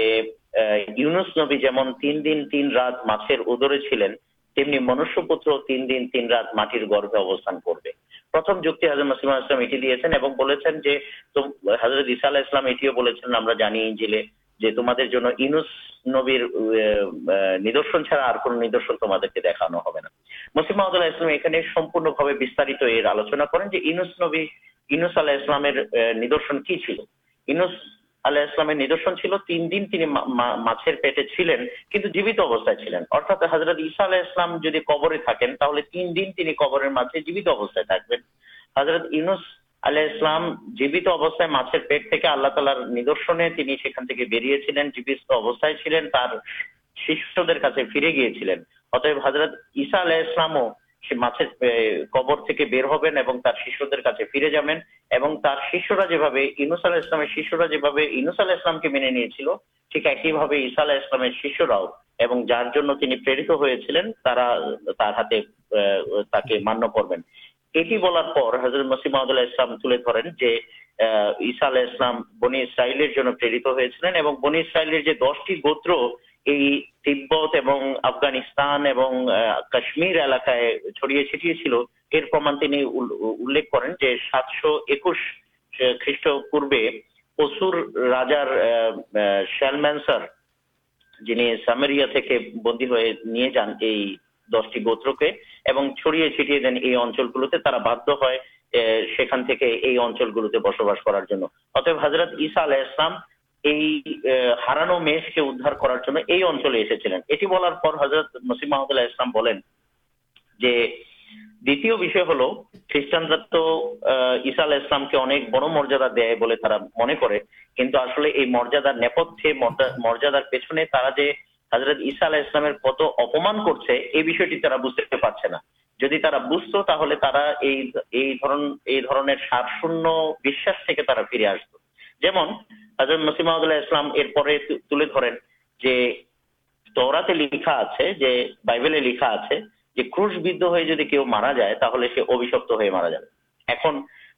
ইউনুস নবী যেমন তিন দিন তিন রাত মাছের উদরে ছিলেন, তেমনি মনুষ্যপুত্র তিন দিন তিন রাত মাটির গর্ভে অবস্থান করবে। প্রথম যুক্তি হাজর মাসিমা ইসলাম এটি দিয়েছেন এবং বলেছেন যে হাজরত ইসা আলাহ ইসলাম এটিও বলেছেন, আমরা জানি ইঞ্জিলে যে তোমাদের জন্য ইনুস নবীর নিদর্শন ছাড়া আর কোন নিদর্শন তোমাদেরকে দেখানো হবে না। মুসিম মাহদুল্লাহ ইসলাম এখানে সম্পূর্ণভাবে বিস্তারিত এর আলোচনা করেন যে, ইনুস নবী, ইনুস আলাহ ইসলামের নিদর্শন কি ছিল? ইনুস আলাহ ইসলামের নিদর্শন ছিল তিন দিন তিনি মাছের পেটে ছিলেন, কিন্তু জীবিত অবস্থায় ছিলেন। অর্থাৎ হজরত ঈসা আলাহ ইসলাম যদি কবরে থাকেন, তাহলে তিন দিন তিনি কবরের মাঝে জীবিত অবস্থায় থাকবেন। হজরত ইনুস আলাহ ইসলাম জীবিত অবস্থায় মাছের পেট থেকে আল্লাহ তালার নিদর্শনে তিনি সেখান থেকে বেরিয়েছিলেন, জীবিত অবস্থায় ছিলেন, তার শিষ্যদের কাছে ফিরে গিয়েছিলেন। অতএব হজরত ঈসা আলাহ ইসলামও সে মাছের কবর থেকে বের হবেন এবং তার শিষ্যদের কাছে ফিরে যাবেন এবং তার শিষ্যরা যেভাবে ইনুস আলাহ ইসলামের শিষ্যরা যেভাবে ইনুস আলাহ ইসলামকে মেনে নিয়েছিল, ঠিক একইভাবে ঈসা আলাহ ইসলামের শিষ্যরাও এবং যার জন্য তিনি প্রেরিত হয়েছিলেন, তারা তার হাতে তাকে মান্য করবেন। এটি বলার পর হজরত মসিম ইসলাম তুলে ধরেন যে ঈসা আলাহ ইসলাম বনি ইসরায়েলের জন্য প্রেরিত হয়েছিলেন এবং বনি ইসরায়েলের যে দশটি গোত্র এই তিব্বত এবং আফগানিস্তান এবং কাশ্মীর এলাকায় ছড়িয়ে ছিটিয়ে ছিল। এর প্রমাণ তিনি উল্লেখ করেন যে সাতশো একুশ খ্রিস্টপূর্বে অসুর রাজার শ্যালম্যান্সার, যিনি সামেরিয়া থেকে বন্দী হয়ে নিয়ে যান এই দশটি গোত্রকে এবং ছড়িয়ে ছিটিয়ে দেন এই অঞ্চলগুলোতে, তারা বাধ্য হয় সেখান থেকে এই অঞ্চলগুলোতে বসবাস করার জন্য। অতএব হজরত ঈসা আলাহ ইসলাম এই হারানো মেষকে উদ্ধার করার জন্য এই অঞ্চলে এসেছিলেন। এটি বলার পর হজরত নসিম মাহমুদুল্লাহ ইসলাম বলেন যে, দ্বিতীয় বিষয় হলো খ্রিস্টানরা তো ঈসা আলাহ ইসলামকে অনেক বড় মর্যাদা দেয় বলে তারা মনে করে। কিন্তু আসলে এই মর্যাদার নেপথ্যে মর্যাদার পেছনে তারা যে হজরত ঈসা আলাহ ইসলামের কত অপমান করছে, এই বিষয়টি তারা বুঝতে পারছে না। যদি তারা বুঝতো, তাহলে তারা এই এই ধরন, এই ধরনের সারশূন্য বিশ্বাস থেকে তারা ফিরে আসতো। যেমন হজরত নসিমাউদ্দুল্লাহ ইসলাম এরপরে তুলে ধরেন যে তওরাতে লেখা আছে, যে বাইবেলে লেখা আছে যে ক্রুশবিদ্ধ হয়ে যদি কেউ মারা যায় তাহলে সে অভিশপ্ত হয়ে মারা যাবে। এখন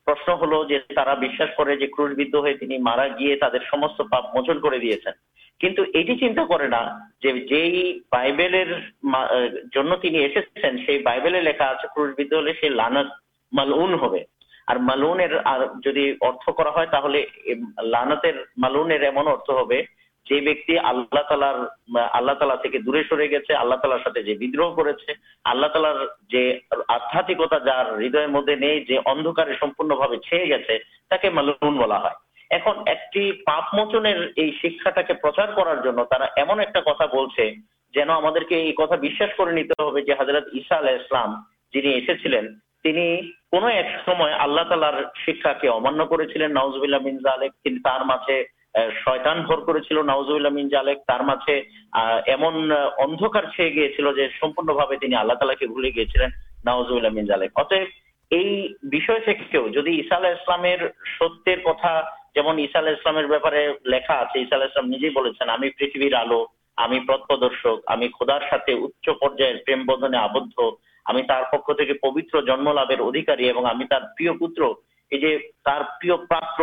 প্রশ্ন হলো যে তারা বিশ্বাস করে যে ক্রুশবিদ্ধ হয়ে তিনি মারা গিয়ে তাদের সমস্ত পাপ মোচন করে দিয়েছেন। কিন্তু এটি চিন্তা করে না যে যেই বাইবেলের জন্য তিনি এসেছেন, সেই বাইবেলে লেখা আছে ক্রুশবিদ্ধ হলে সে লানত মালউন হবে। আর মালুনের যদি অর্থ করা হয় তাহলে লানতের মালুনের এমন অর্থ হবে, যে ব্যক্তি আল্লাহ তালার আল্লাহ তালা থেকে দূরে সরে গেছে, আল্লাহ তালার সাথে যে বিদ্রোহ করেছে, আল্লাহ তালার যে আধ্যাত্মিকতা যার হৃদয়ের মধ্যে নেই, যে অন্ধকারে সম্পূর্ণভাবে ছেয়ে গেছে, তাকে মালুন বলা হয়। এখন একটি পাপ মোচনের এই শিক্ষাটাকে প্রচার করার জন্য তারা এমন একটা কথা বলছে, যেন আমাদেরকে এই কথা বিশ্বাস করে নিতে হবে যে হজরত ঈসা আলাহ ইসলাম যিনি এসেছিলেন তিনি কোনো এক সময় আল্লাহ তালার শিক্ষাকে অমান্য করেছিলেন নওয়াজবিল্লাহ মিন জালেক তিনি তার মাঝে শয়তান ভর করেছিল নওয়াজবিল্লাহ মিন জালেক তার মাঝে এমন অন্ধকার ছেয়ে গিয়েছিল যে সম্পূর্ণভাবে তিনি আল্লাহ তালাকে ভুলে গিয়েছিলেন নওয়াজবিল্লাহ মিন জালেক অতএব এই বিষয় থেকেও যদি ঈসা আলাহ ইসলামের সত্যের কথা, যেমন ঈসা আলাহ ইসলামের ব্যাপারে লেখা আছে, ঈসা আলাহ ইসলাম নিজেই বলেছেন, আমি পৃথিবীর আলো, আমি প্রত্যদর্শক, আমি খোদার সাথে উচ্চ পর্যায়ের প্রেম বন্ধনে আবদ্ধ আমি তার পক্ষ থেকে পবিত্র জন্ম লাভের অধিকারী এবং আমি তার প্রিয় পুত্র, এই যে তার প্রিয় পাত্র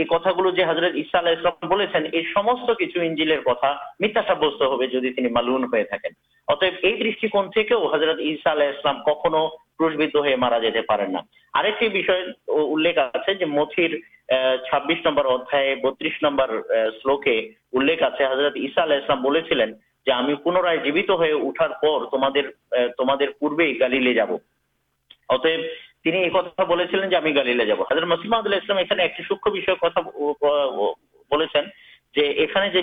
এই কথাগুলো যে হজরত ঈসা আলাহ ইসলাম বলেছেন, এই সমস্ত কিছু ইঞ্জিলের কথা মিথ্যা সাব্যস্ত হবে যদি তিনি মালুন হয়ে থাকেন। অতএব এই দৃষ্টিকোণ থেকেও হজরত ঈসা আলাহ ইসলাম কখনো ক্রুশবিদ্ধ হয়ে মারা যেতে পারেন না। আরেকটি বিষয় উল্লেখ আছে যে মথির ছাব্বিশ নম্বর অধ্যায়ে বত্রিশ নম্বর শ্লোকে উল্লেখ আছে হজরত ইসা আলাহ ইসলাম বলেছিলেন যে আমি পুনরায় জীবিত হয়ে ওঠার পর তোমাদের তোমাদের পূর্বেই গালিলে যাব। অতএব তিনি এই কথা বলেছিলেন যে আমি গালিলে যাব। হাজর মসিমাদুল্লাহ ইসলাম এখানে একটি সূক্ষ্ম বিষয় কথা বলেছেন যে এখানে যে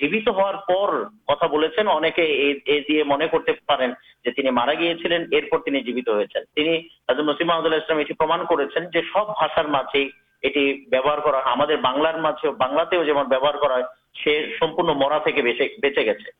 জীবিত হওয়ার পর কথা বলেছেন, অনেকে এ- দিয়ে মনে করতে পারেন যে তিনি মারা গিয়েছিলেন, এরপর তিনি জীবিত হয়েছেন। তিনি হাজর মসিমাদুল্লাহ ইসলাম এটি প্রমাণ করেছেন যে সব ভাষার মাঝেই এটি ব্যবহার করা। আমাদের বাংলার মাঝেও, বাংলাতেও যেমন ব্যবহার করা হয়, সে সম্পূর্ণ মরা থেকে বেঁচে বেঁচে গেছে।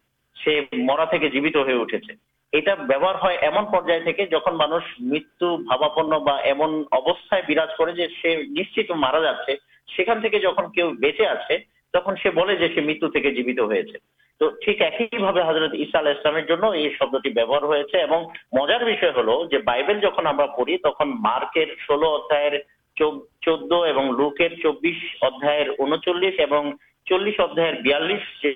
সে মরা থেকে জীবিত হয়ে উঠেছে। এটা ব্যবহার হয় এমন পর্যায় থেকে যখন মানুষ মৃত্যু ভাবাপন্ন বা এমন অবস্থায় বিরাজ করে যে সে নিশ্চিত মারা যাচ্ছে, সেখান থেকে যখন কেউ বেঁচে আছে, তখন সে বলে যে সে মৃত্যু থেকে জীবিত হয়েছে। তো ঠিক একইভাবে হজরত ঈসা আলাহ ইসলামের জন্য এই শব্দটি ব্যবহার হয়েছে এবং মজার বিষয় হলো যে বাইবেল যখন আমরা পড়ি, তখন মার্কের ষোলো অধ্যায়ের চোদ্দ এবং লুকের চব্বিশ অধ্যায়ের উনচল্লিশ এবং চল্লিশ অধ্যায়ের বিয়াল্লিশ যে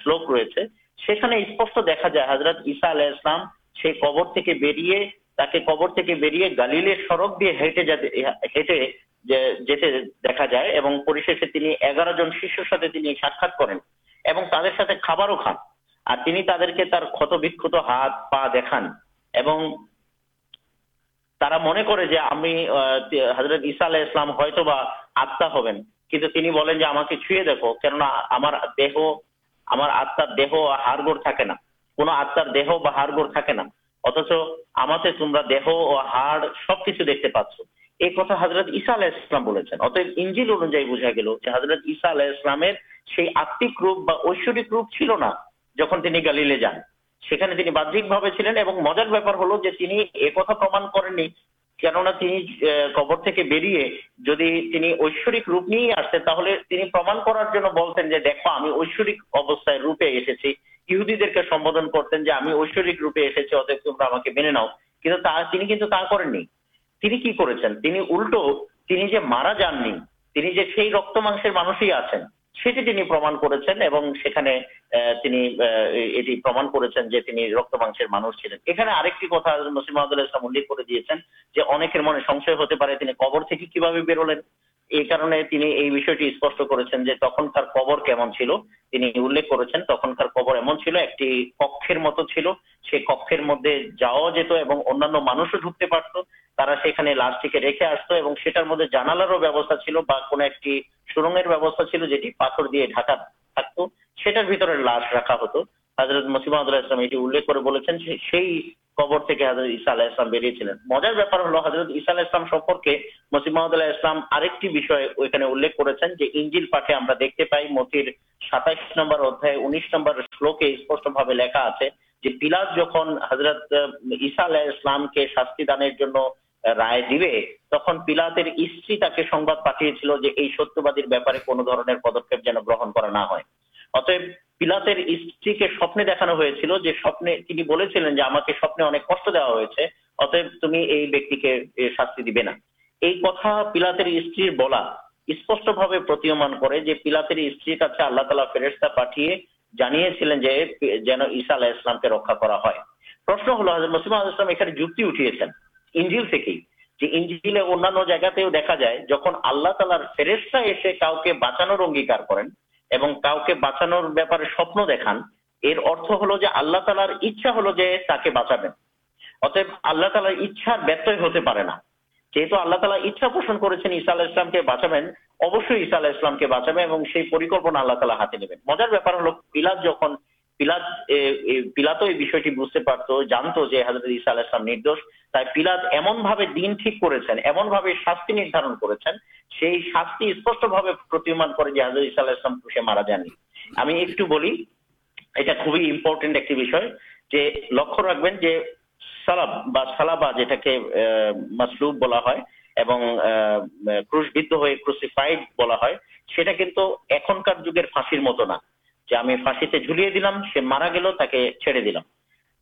শ্লোক রয়েছে, সেখানে স্পষ্ট দেখা যায় হজরত ঈসা আলাহ ইসলাম সেই কবর থেকে বেরিয়ে, তাকে কবর থেকে বেরিয়ে গালিলের সড়ক দিয়ে হেঁটে যেতে হেঁটে যেতে দেখা যায় এবং পরিশেষে তিনি এগারো জন শিষ্যর সাথে তিনি সাক্ষাৎ করেন এবং তাদের সাথে খাবারও খান। আর তিনি তাদেরকে তার ক্ষত বিক্ষত হাত, পা দেখান এবং তারা মনে করে যে আমি হজরত ঈসা আলাহ ইসলাম হয়তো বা আত্মা হবেন। কিন্তু তিনি বলেন যে আমাকে ছুঁয়ে দেখো, কেননা আমার দেহ, আমার আত্মার দেহ হাড়গোড় থাকে না। কোনো আত্মার দেহ বা হাড়গোড় থাকে না। অথচ আমাতে তোমরা দেহ ও হাড় সবকিছু দেখতে পাচ্ছ। এই কথা হজরত ঈসা আলাহ ইসলাম বলেছেন। অতএব ইঞ্জিল অনুযায়ী বোঝা গেল যে হজরত ঈসা আলাহ ইসলামের সেই আত্মিক রূপ বা ঐশ্বরিক রূপ ছিল না যখন তিনি গালিলে যান। সেখানে তিনি বাহ্যিকভাবে ছিলেন এবং মজার ব্যাপার হলো যে তিনি একথা প্রমাণ করেননি কেননা তিনি কবর থেকে বেরিয়ে যদি তিনি ঐশ্বরিক রূপ নিয়েই আসতেন, তাহলে তিনি প্রমাণ করার জন্য বলতেন যে, দেখো, আমি ঐশ্বরিক অবস্থায় রূপে এসেছি। ইহুদিদেরকে সম্বোধন করতেন যে, আমি ঐশ্বরিক রূপে এসেছি, অতএব তোমরা আমাকে মেনে নাও। কিন্তু তা, তিনি কিন্তু তা করেননি। তিনি কি করেছেন? তিনি উল্টো, তিনি যে মারা যাননি, তিনি যে সেই রক্ত মাংসের মানুষই আছেন সেটি তিনি প্রমাণ করেছেন এবং সেখানে তিনি এটি প্রমাণ করেছেন যে তিনি রক্ত মাংসের মানুষ ছিলেন। এখানে আরেকটি কথা নসিম আহমদুল্লাহ ইসলাম উল্লেখ করে দিয়েছেন যে, অনেকের মনে সংশয় হতে পারে তিনি কবর থেকে কীভাবে বেরোলেন। এই কারণে তিনি এই বিষয়টি স্পষ্ট করেছেন যে তখনকার কবর কেমন ছিল। তিনি উল্লেখ করেছেন, তখনকার কবর এমন ছিল, একটি কক্ষের মতো ছিল। সেই কক্ষের মধ্যে যাওয়া যেত এবং অন্যান্য মানুষও ঢুকতে পারতো। তারা সেখানে লাশটিকে রেখে আসতো এবং সেটার মধ্যে জানালারও ব্যবস্থা ছিল বা কোনো একটি সুরঙ্গের ব্যবস্থা ছিল যেটি পাথর দিয়ে ঢাকা থাকতো। সেটার ভিতরে লাশ রাখা হতো। হাজরত মসিমাদুল্লাহ ইসলাম এটি উল্লেখ করে বলেছেন সেই কবর থেকে হাজরত ঈসা আলাহ ইসলাম বেরিয়েছিলেন। মজার ব্যাপার হলো হজরত ঈসা আলাহ ইসলাম সম্পর্কে মসিমাউদ্দাহ ইসলাম আরেকটি বিষয় ওইখানে উল্লেখ করেছেন যে ইঞ্জিল পাঠে আমরা দেখতে পাই মতির সাতাইশ নম্বর অধ্যায়ে উনিশ নম্বর শ্লোকে স্পষ্ট ভাবে লেখা আছে যে পিলাত যখন হজরত ঈসা আলাহ ইসলামকে শাস্তি দানের জন্য রায় দিবে, তখন পিলাতের স্ত্রী তাকে সংবাদ পাঠিয়েছিল যে এই সত্যবাদীর ব্যাপারে কোনো ধরনের পদক্ষেপ যেন গ্রহণ করা না হয়। অতএব পিলাতের স্ত্রীকে স্বপ্নে দেখানো হয়েছিল, যে স্বপ্নে তিনি বলেছিলেন যে আমাকে স্বপ্নে অনেক কষ্ট দেওয়া হয়েছে, অতএব তুমি এই ব্যক্তিকে শাস্তি দিবে না। এই কথা পিলাতের স্ত্রীর বলা স্পষ্টভাবে প্রতীয়মান করে যে পিলাতের স্ত্রীর কাছে আল্লাহ তালা ফেরেস্তা পাঠিয়ে জানিয়েছিলেন যে যেন ঈসা আলাহ ইসলামকে রক্ষা করা হয়। প্রশ্ন হলো হাজর মুসলিম আল ইসলাম এখানে যুক্তি উঠিয়েছেন ইঞ্জিল থেকেই, যে ইঞ্জিলে অন্যান্য জায়গাতেও দেখা যায়, যখন আল্লাহ তালার ফেরেস্তা এসে কাউকে বাঁচানোর অঙ্গীকার করেন এবং কাউকে বাঁচানোর ব্যাপারে স্বপ্ন দেখান, এর অর্থ হলো যে আল্লাহ তালার ইচ্ছা হলো যে তাকে বাঁচাবেন। অতএব আল্লাহ তালার ইচ্ছার ব্যত্যয় হতে পারে না। যেহেতু আল্লাহ তালা ইচ্ছা পোষণ করেছেন ঈসা আল্লাহ ইসলামকে বাঁচাবেন, অবশ্যই ঈসা আলাহ ইসলামকে বাঁচাবেন এবং সেই পরিকল্পনা আল্লাহ তালা হাতে নেবেন। মজার ব্যাপার হলো বিলাস যখন পিলাত পিলাতও এই বিষয়টি বুঝতে পারতো, জানতো যে হাজরত ঈসা আলাহ ইসলাম নির্দোষ। তাই পিলাত এমন ভাবে দিন ঠিক করেছেন এমন ভাবে শাস্তি নির্ধারণ করেছেন, সেই শাস্তি স্পষ্ট ভাবে প্রতীয়মান করে যে হাজরত ঈসা আলাহ ইসলাম সে মারা যাননি। আমি একটু বলি, এটা খুবই ইম্পর্টেন্ট একটি বিষয় যে লক্ষ্য রাখবেন যে সালাব বা সালাবা যেটাকে মাসলুব বলা হয় এবং ক্রুশবিদ্ধ হয়ে ক্রুসিফাইড বলা হয়, সেটা কিন্তু এখনকার যুগের ফাঁসির মতো না। যে আমি ফাঁসিতে ঝুলিয়ে দিলাম, সে মারা গেল, তাকে ছেড়ে দিলাম।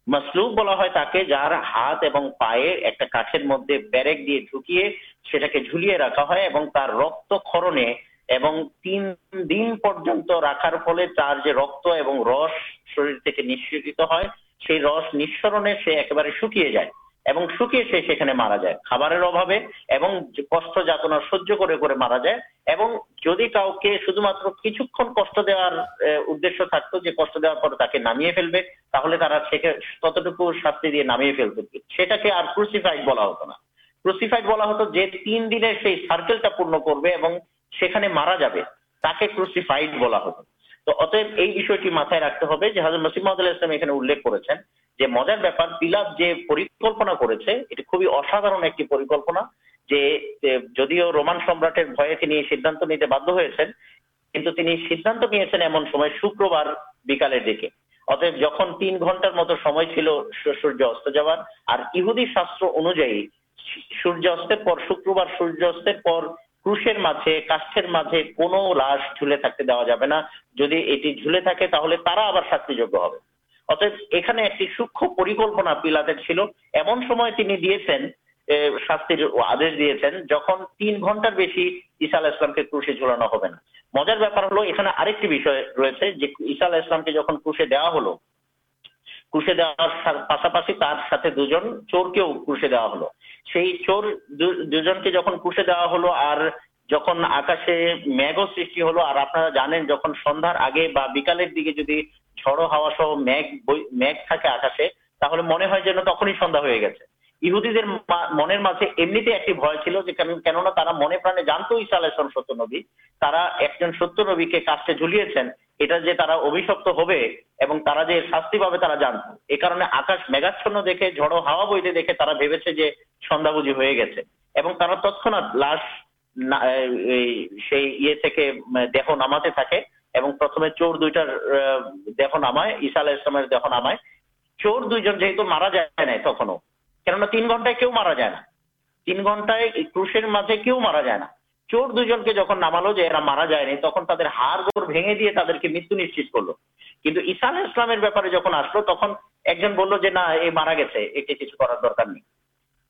মাসলুব বলা হয় তাকে, যার হাত এবং পায়ে একটা কাঠের মধ্যে ব্যারেক দিয়ে ঢুকিয়ে সেটাকে ঝুলিয়ে রাখা হয় এবং তার রক্ত ক্ষরণে এবং তিন দিন পর্যন্ত রাখার ফলে তার যে রক্ত এবং রস শরীর থেকে নিঃসৃত হয়, সেই রস নিঃসরণে সে একেবারে শুকিয়ে যায়। এবং শুকিয়ে সে সেখানে মারা যায়। খাবারের অভাবে এবং কষ্ট যাতনা সহ্য করে করে মারা যায় এবং যদি কাউকে শুধুমাত্র কিছুক্ষণ কষ্ট দেওয়ার উদ্দেশ্য থাকতো যে কষ্ট দেওয়ার পর তাকে নামিয়ে ফেলবে, তাহলে তারা সেকে ততটুকু শাস্তি দিয়ে নামিয়ে ফেলতো। সেটাকে আর ক্রুসিফাইড বলা হতো না। ক্রুসিফাইড বলা হতো যে তিন দিনের সেই সার্কেলটা পূর্ণ করবে এবং সেখানে মারা যাবে, তাকে ক্রুসিফাইড বলা হতো। তো অতএব এই বিষয়টি মাথায় রাখতে হবে যে হাজর নসিম মহদুল ইসলাম এখানে উল্লেখ করেছেন যে মজার ব্যাপার পিলাত যে পরিকল্পনা করেছে, এটি খুবই অসাধারণ একটি পরিকল্পনা যে যদিও রোমান সম্রাটের ভয়ে তিনি সিদ্ধান্ত নিতে বাধ্য হয়েছেন, কিন্তু তিনি সিদ্ধান্ত নিয়েছেন এমন সময় শুক্রবার বিকালের দিকে। অতএব যখন তিন ঘণ্টার মতো সময় ছিল সূর্য অস্ত যাওয়ার, আর ইহুদি শাস্ত্র অনুযায়ী সূর্য অস্তের পর, শুক্রবার সূর্য অস্তের পর ক্রুশের মাঝে, কাষ্ঠের মাঝে কোনো লাশ ঝুলে থাকতে দেওয়া যাবে না। যদি এটি ঝুলে থাকে, তাহলে তারা আবার শাস্তিযোগ্য হবে। অতএব এখানে একটি সূক্ষ্ম পরিকল্পনা পিলাতের ছিল। এমন সময় তিনি দিয়েছেন শাস্তির আদেশ দিয়েছেন, যখন তিন ঘণ্টার বেশি ঈসা আলাহ ইসলামকে ক্রুশে ঝুলানো হবে না। মজার ব্যাপার হলো, এখানে আরেকটি বিষয় রয়েছে যে ঈসা আলাহ ইসলামকে যখন ক্রুশে দেওয়া হলো, ক্রুশে দেওয়ার পাশাপাশি তার সাথে দুজন চোরকেও ক্রুশে দেওয়া হলো। সেই চোর দুজনকে যখন পুষে দেওয়া হলো আর যখন আকাশে মেঘও সৃষ্টি হলো, আর আপনারা জানেন যখন সন্ধ্যার আগে বা বিকালের দিকে যদি ঝড়ো হাওয়া সহ মেঘ মেঘ থাকে আকাশে, তাহলে মনে হয় যেন তখনই সন্ধ্যা হয়ে গেছে। ইহুদিদের মনের মাঝে এমনিতে একটি ভয় ছিল যে কেননা তারা মনে প্রাণে জানতো ঈসা আলাইসলাম সত্য নবী, তারা একজন সত্য নবীকে কাছে ঝুলিয়েছেন, এটা যে তারা অভিশপ্ত হবে এবং তারা যে শাস্তি পাবে তারা জানতো। এ কারণে আকাশ মেঘাচ্ছন্ন দেখে, ঝড়ো হাওয়া বইতে দেখে তারা ভেবেছে যে সন্ধ্যাবুঝি হয়ে গেছে। এবং তারা তৎক্ষণাৎ লাশ সেই ইয়ে থেকে দেহ নামাতে থাকে এবং প্রথমে চোর দুইটার দেহ নামায়, ঈসা আলাহ ইসলামের দেহ নামায়। চোর দুইজন যেহেতু মারা যায় নাই তখনও কেননা তিন ঘন্টায় কেউ মারা যায় না। তিন ঘন্টায় ক্রুশের মাঝে কেউ মারা যায় না। চোর দুজনকে যখন নামালো যে এরা মারা যায়নি, তখন তাদের হাড় গোড় ভেঙে দিয়ে তাদেরকে মৃত্যু নিশ্চিত করল। কিন্তু ঈসা ইসলামের ব্যাপারে যখন আসলো, তখন একজন বলল যে, না, এ মারা গেছে, একে কিছু করার দরকার নেই।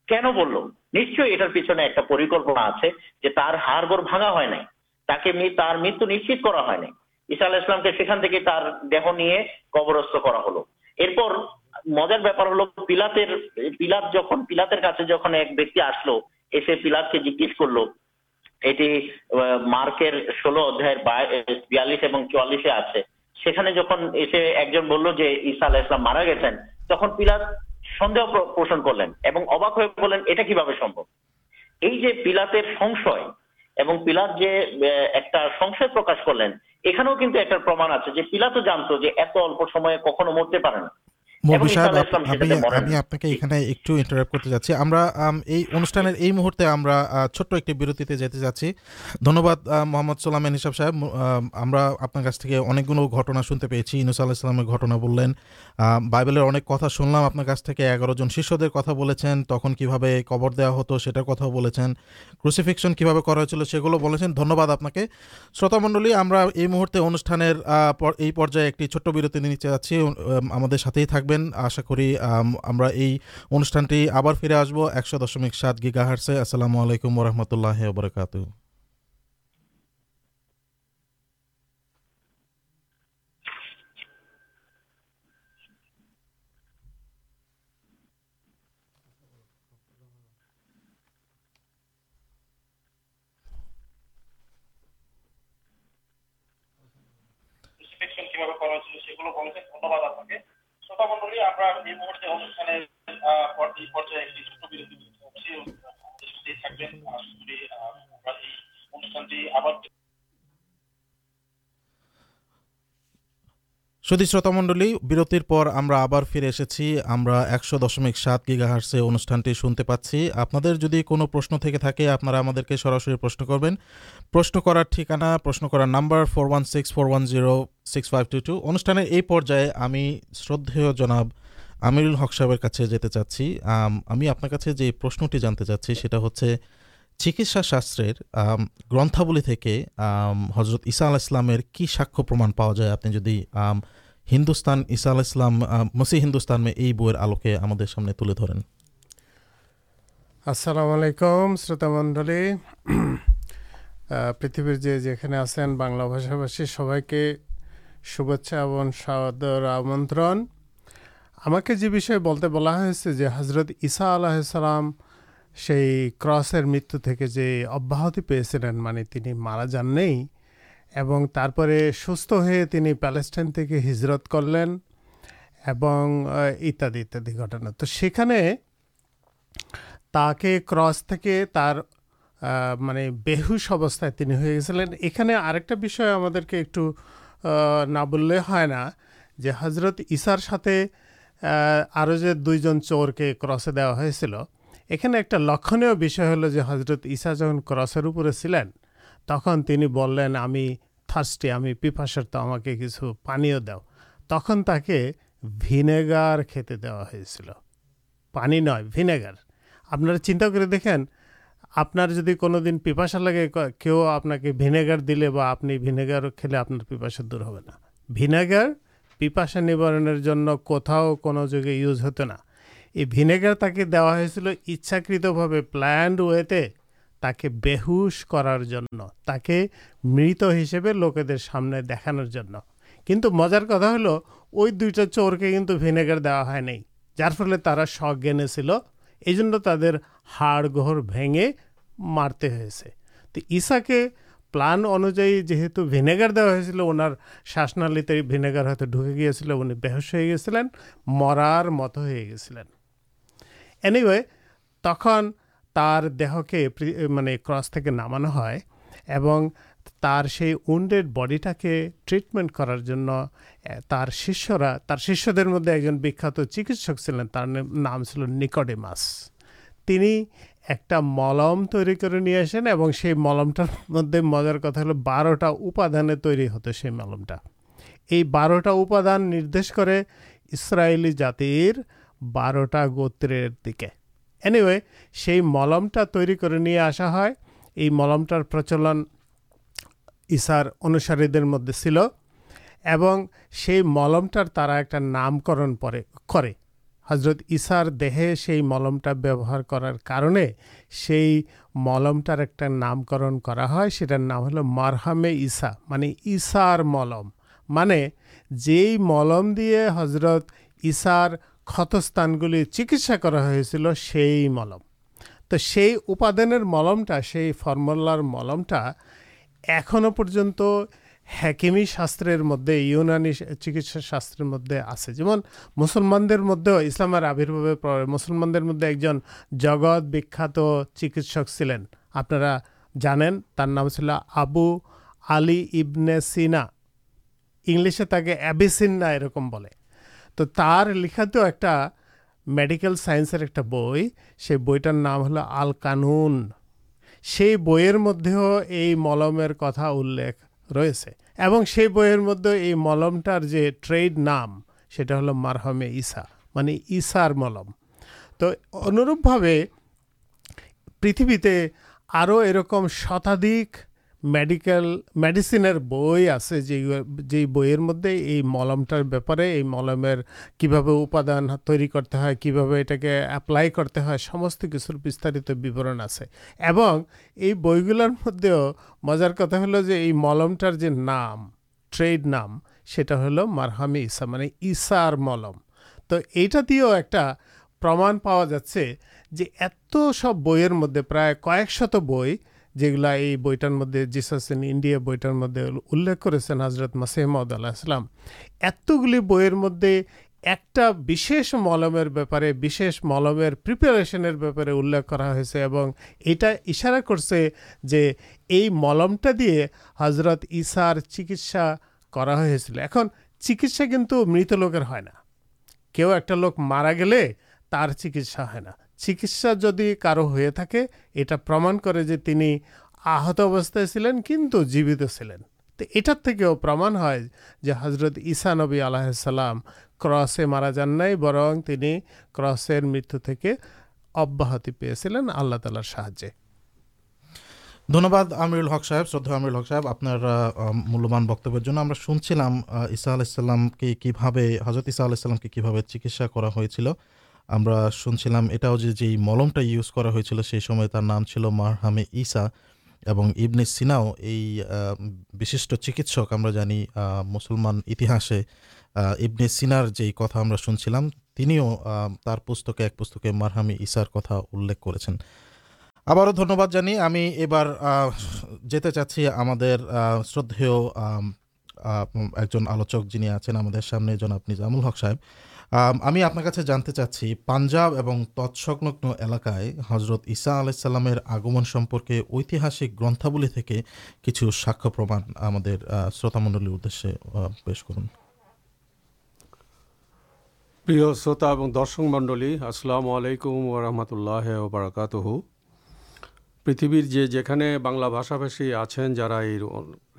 কেন বলল? নিশ্চয়ই এটার পিছনে একটা পরিকল্পনা আছে যে তার হাড় গোড় ভাঙা হয় নাই। তাকে তার মৃত্যু নিশ্চিত করা হয় নাই। ঈসা ইসলামকে সেখান থেকে তার দেহ নিয়ে কবরস্থ করা হলো। এরপর মজার ব্যাপার হলো পিলাতের, পিলাত যখন, পিলাতের কাছে যখন এক ব্যক্তি আসলো, এসে পিলাতকে জিজ্ঞেস করল, এটি মার্কের ষোলো অধ্যায়ের বিয়াল্লিশ এবং চুয়াল্লিশে আছে। সেখানে যখন এসে একজন বলল যে, ঈসা আলাহ ইসলাম মারা গেছেন, তখন পিলাত সন্দেহ পোষণ করলেন এবং অবাক হয়ে বললেন, এটা কীভাবে সম্ভব? এই যে পিলাতের সংশয় এবং পিলাত যে একটা সংশয় প্রকাশ করলেন, এখানেও কিন্তু একটা প্রমাণ আছে যে পিলাতও জানতো যে এত অল্প সময়ে কখনো মরতে পারে না। এবং সাহেব আমি আমি আপনাকে এখানে একটু ইন্টারাপ্ট করতে যাচ্ছি। আমরা এই অনুষ্ঠানের এই মুহূর্তে আমরা ছোট্ট একটি বিরতিতে যেতে যাচ্ছি। ধন্যবাদ মোহাম্মদ সোলামেন হিসাব সাহেব। আমরা আপনার কাছ থেকে অনেকগুলো ঘটনা শুনতে পেয়েছি। ইনুস আল্লাহ ইসলামের ঘটনা বললেন। বাইবেলের অনেক কথা শুনলাম। আপনার কাছ থেকে এগারো জন শিষ্যদের কথা বলেছেন। তখন কীভাবে কবর দেওয়া হতো সেটার কথাও বলেছেন। ক্রুসিফিকশন কীভাবে করা হয়েছিল সেগুলো বলেছেন। ধন্যবাদ আপনাকে। শ্রোতামণ্ডলী আমরা এই মুহূর্তে অনুষ্ঠানের এই পর্যায়ে একটি ছোট্ট বিরতি নিতে যাচ্ছি। আমাদের সাথেই থাকবেন। আশা করি আম, আমরা এই অনুষ্ঠানটি আবার ফিরে আসব একশো দশমিক সাত গিগা হার্সে আসসালামু আলাইকুম রহমতুল্লাহ বরকাতু সেগুলো বলেছেন শ্রোতা মন্ডলী আমরা এই মুহূর্তে অনুষ্ঠানের এই পর্যায়ে একটি ছোট বিরতি থাকবেন। আশা করি অনুষ্ঠানটি আবার সুধী শ্রোতামণ্ডলী বিরতির পর আমরা আবার ফিরে এসেছি। আমরা একশো দশমিক সাত গিগাহার্সে অনুষ্ঠানটি শুনতে পাচ্ছি। আপনাদের যদি কোনো প্রশ্ন থেকে থাকে, আপনারা আমাদেরকে সরাসরি প্রশ্ন করবেন। প্রশ্ন করার ঠিকানা, প্রশ্ন করার number four one six four one zero six five two two অনুষ্ঠানের এই পর্যায়ে আমি শ্রদ্ধেয় জনাব আমিরুল হক সাহেবের কাছে যেতে চাচ্ছি। আমি আপনার কাছে যে প্রশ্নটি জানতে চাচ্ছি, সেটা হচ্ছে, চিকিৎসা শাস্ত্রের গ্রন্থাবলী থেকে হজরত ঈসা আল ইসলামের কি সাক্ষ্য প্রমাণ পাওয়া যায়? আপনি যদি হিন্দুস্তান ঈসা আল ইসলাম মসি হিন্দুস্তান মে এই বইয়ের আলোকে আমাদের সামনে তুলে ধরেন। আসসালামু আলাইকুম, শ্রোতা মণ্ডলী। [clears throat] পৃথিবীর যে যেখানে আছেন বাংলা ভাষাভাষী, সবাইকে শুভেচ্ছা এবং সাদর আমন্ত্রণ। আমাকে যে বিষয়ে বলতে বলা হয়েছে যে হজরত ঈসা আলাহিসাল্লাম সেই ক্রসের মৃত্যু থেকে যে অব্যাহতি পেয়েছিলেন মানে তিনি মারা যান নেই এবং তারপরে সুস্থ হয়ে তিনি প্যালেস্টাইন থেকে হিজরত করলেন এবং ইত্যাদি ইত্যাদি ঘটনা। তো সেখানে তাকে ক্রস থেকে তার মানে বেহুশ অবস্থায় তিনি হয়ে গেছিলেন। এখানে আরেকটা বিষয় আমাদেরকে একটু না বললে হয় না, যে হজরত ইসার সাথে আরও যে দুইজন চোরকে ক্রসে দেওয়া হয়েছিল, এখানে একটা লক্ষণীয় বিষয় হলো যে হজরত ঈসা যখন ক্রসের উপরে ছিলেন তখন তিনি বললেন, আমি থার্স্টি আমি পিপাসার তো আমাকে কিছু পানীয় দাও। তখন তাকে ভিনেগার খেতে দেওয়া হয়েছিল। পানি নয়, ভিনেগার। আপনারা চিন্তা করে দেখেন, আপনার যদি কোনো দিন পিপাসা লাগে কেউ আপনাকে ভিনেগার দিলে বা আপনি ভিনেগার খেলে আপনার পিপাসা দূর হবে না। ভিনেগার পিপাসা নিবারণের জন্য কোথাও কোনো যুগে ইউজ হতো না। এই ভিনেগার তাকে দেওয়া হয়েছিল ইচ্ছাকৃতভাবে প্ল্যান্ড ওয়েতে তাকে বেহুশ করার জন্য, তাকে মৃত হিসেবে লোকেদের সামনে দেখানোর জন্য। কিন্তু মজার কথা হলো, ওই দুইটা চোরকে কিন্তু ভিনেগার দেওয়া হয় নাই যার ফলে তারা সজ্ঞানে ছিল। এই জন্য তাদের হাড় ঘোর ভেঙে মারতে হয়েছে। তো ঈশাকে প্ল্যান অনুযায়ী যেহেতু ভিনেগার দেওয়া হয়েছিল, ওনার শ্বাসনালীতে ভিনেগার হয়তো ঢুকে গিয়েছিল, উনি বেহস হয়ে গেছিলেন, মরার মতো হয়ে গেছিলেন। এনিওয়ে তখন তার দেহকে মানে ক্রস থেকে নামানো হয় এবং তার সেই উন্ডেড বডিটাকে ট্রিটমেন্ট করার জন্য তার শিষ্যরা, তার শিষ্যদের মধ্যে একজন বিখ্যাত চিকিৎসক ছিলেন, তার নাম ছিল নিকোডেমাস। তিনি একটা মলম তৈরি করে নিয়ে আসেন এবং সেই মলমটার মধ্যে মজার কথা হলো বারোটা উপাদানে তৈরি হতো সেই মলমটা। এই বারোটা উপাদান নির্দেশ করে ইসরায়েলি জাতির বারোটা গোত্রের দিকে। এনিওয়ে সেই মলমটা তৈরি করে নিয়ে আসা হয়। এই মলমটার প্রচলন ইসার অনুসারীদের মধ্যে ছিল এবং সেই মলমটার তারা একটা নামকরণ পরে, করে। হজরত ইসার দেহে সেই মলমটা ব্যবহার করার কারণে সেই মলমটার একটা নামকরণ করা হয়। সেটার নাম হলো মারহামে ইসা মানে ইসার মলম। মানে যেই মলম দিয়ে হজরত ঈসার ক্ষতস্থানগুলি চিকিৎসা করা হয়েছিল সেই মলম। তো সেই উপাদানের মলমটা, সেই ফর্মুলার মলমটা এখনও পর্যন্ত হ্যাকিমি শাস্ত্রের মধ্যে, ইউনানি চিকিৎসা শাস্ত্রের মধ্যে আছে। যেমন মুসলমানদের মধ্যেও ইসলামের আবির্ভাবের পরে, মুসলমানদের মধ্যে একজন জগৎ বিখ্যাত চিকিৎসক ছিলেন। আপনারা জানেন, তার নাম ছিল আবু আলী ইবনে সিনা। ইংলিশে তাকে অ্যাবিসিন্না এরকম বলে। তো তার লেখাতেও একটা মেডিকেল সায়েন্সের একটা বই। সেই বইটার নাম হলো আল কানুন। সেই বইয়ের মধ্যেও এই মলমের কথা উল্লেখ রয়েছে এবং সেই বইয়ের মধ্যে এই মলমটার যে ট্রেড নাম, সেটা হলো মারহমে ইসা মানে ইসার মলম। তো অনুরূপভাবে পৃথিবীতে আরও এরকম শতাধিক মেডিকেল মেডিসিনের বই আছে যে, যেই বইয়ের মধ্যে এই মলমটার ব্যাপারে, এই মলমের কীভাবে উপাদান তৈরি করতে হয়, কীভাবে এটাকে অ্যাপ্লাই করতে হয়, সমস্ত কিছুর বিস্তারিত বিবরণ আছে। এবং এই বইগুলোর মধ্যেও মজার কথা হলো যে, এই মলমটার যে নাম ট্রেড নাম, সেটা হলো মারহামি ঈসা মানে ঈসার মলম। তো এইটা দিয়েও একটা প্রমাণ পাওয়া যাচ্ছে যে, এত সব বইয়ের মধ্যে প্রায় কয়েকশত বই যেগুলা এই বইটার মধ্যে জিসাস ইন ইন্ডিয়া বইটার মধ্যে উল্লেখ করেছেন হজরত মাসেহমদ আল্লাহ ইসলাম এতগুলি বইয়ের মধ্যে একটা বিশেষ মলমের ব্যাপারে, বিশেষ মলমের প্রিপারেশনের ব্যাপারে উল্লেখ করা হয়েছে এবং এটা ইশারা করছে যে এই মলমটা দিয়ে হজরত ইসার চিকিৎসা করা হয়েছিল। এখন চিকিৎসা কিন্তু মৃত লোকের হয় না। কেউ একটা লোক মারা গেলে তার চিকিৎসা হয় না। চিকিৎসা যদি কারও হয়ে থাকে, এটা প্রমাণ করে যে তিনি আহত অবস্থায় ছিলেন কিন্তু জীবিত ছিলেন। তো এটার থেকেও প্রমাণ হয় যে হজরত ঈসা নবী আলাহিসাল্লাম ক্রসে মারা যান নাই, বরং তিনি ক্রসের মৃত্যু থেকে অব্যাহতি পেয়েছিলেন আল্লাহ তালার সাহায্যে। ধন্যবাদ আমিরুল হক সাহেব, শ্রদ্ধা আমিরুল হক সাহেব। আপনার মূল্যবান বক্তব্যের জন্য আমরা শুনছিলাম ঈসা আলাইসাল্লামকে কীভাবে হজরত ঈসা আলাইসাল্লামকে কীভাবে চিকিৎসা করা হয়েছিল। আমরা শুনছিলাম এটাও যে যেই মলমটা ইউজ করা হয়েছিল সেই সময় তার নাম ছিল মারহামে ঈসা এবং ইবনে সিনাও এই বিশিষ্ট চিকিৎসক আমরা জানি মুসলমান ইতিহাসে ইবনে সিনার যেই কথা আমরা শুনছিলাম তিনিও তার পুস্তকে, এক পুস্তকে মারহামি ঈসার কথা উল্লেখ করেছেন। আবারও ধন্যবাদ জানি। আমি এবার যেতে চাচ্ছি আমাদের শ্রদ্ধেয় একজন আলোচক যিনি আছেন আমাদের সামনে, জনাব নিজামুল হক সাহেব। আমি আপনার কাছে জানতে চাচ্ছি, পাঞ্জাব এবং তৎসংলগ্ন এলাকায় হজরত ঈসা আলাইসাল্লামের আগমন সম্পর্কে ঐতিহাসিক গ্রন্থাবলী থেকে কিছু সাক্ষ্য প্রমাণ আমাদের শ্রোতামণ্ডলীর উদ্দেশ্যে পেশ করুন। প্রিয় শ্রোতা এবং দর্শক মণ্ডলী, আসসালামু আলাইকুম ওরহমতুল্লাহ বারাকাতহু। পৃথিবীর যে যেখানে বাংলা ভাষাভাষী আছেন, যারা এই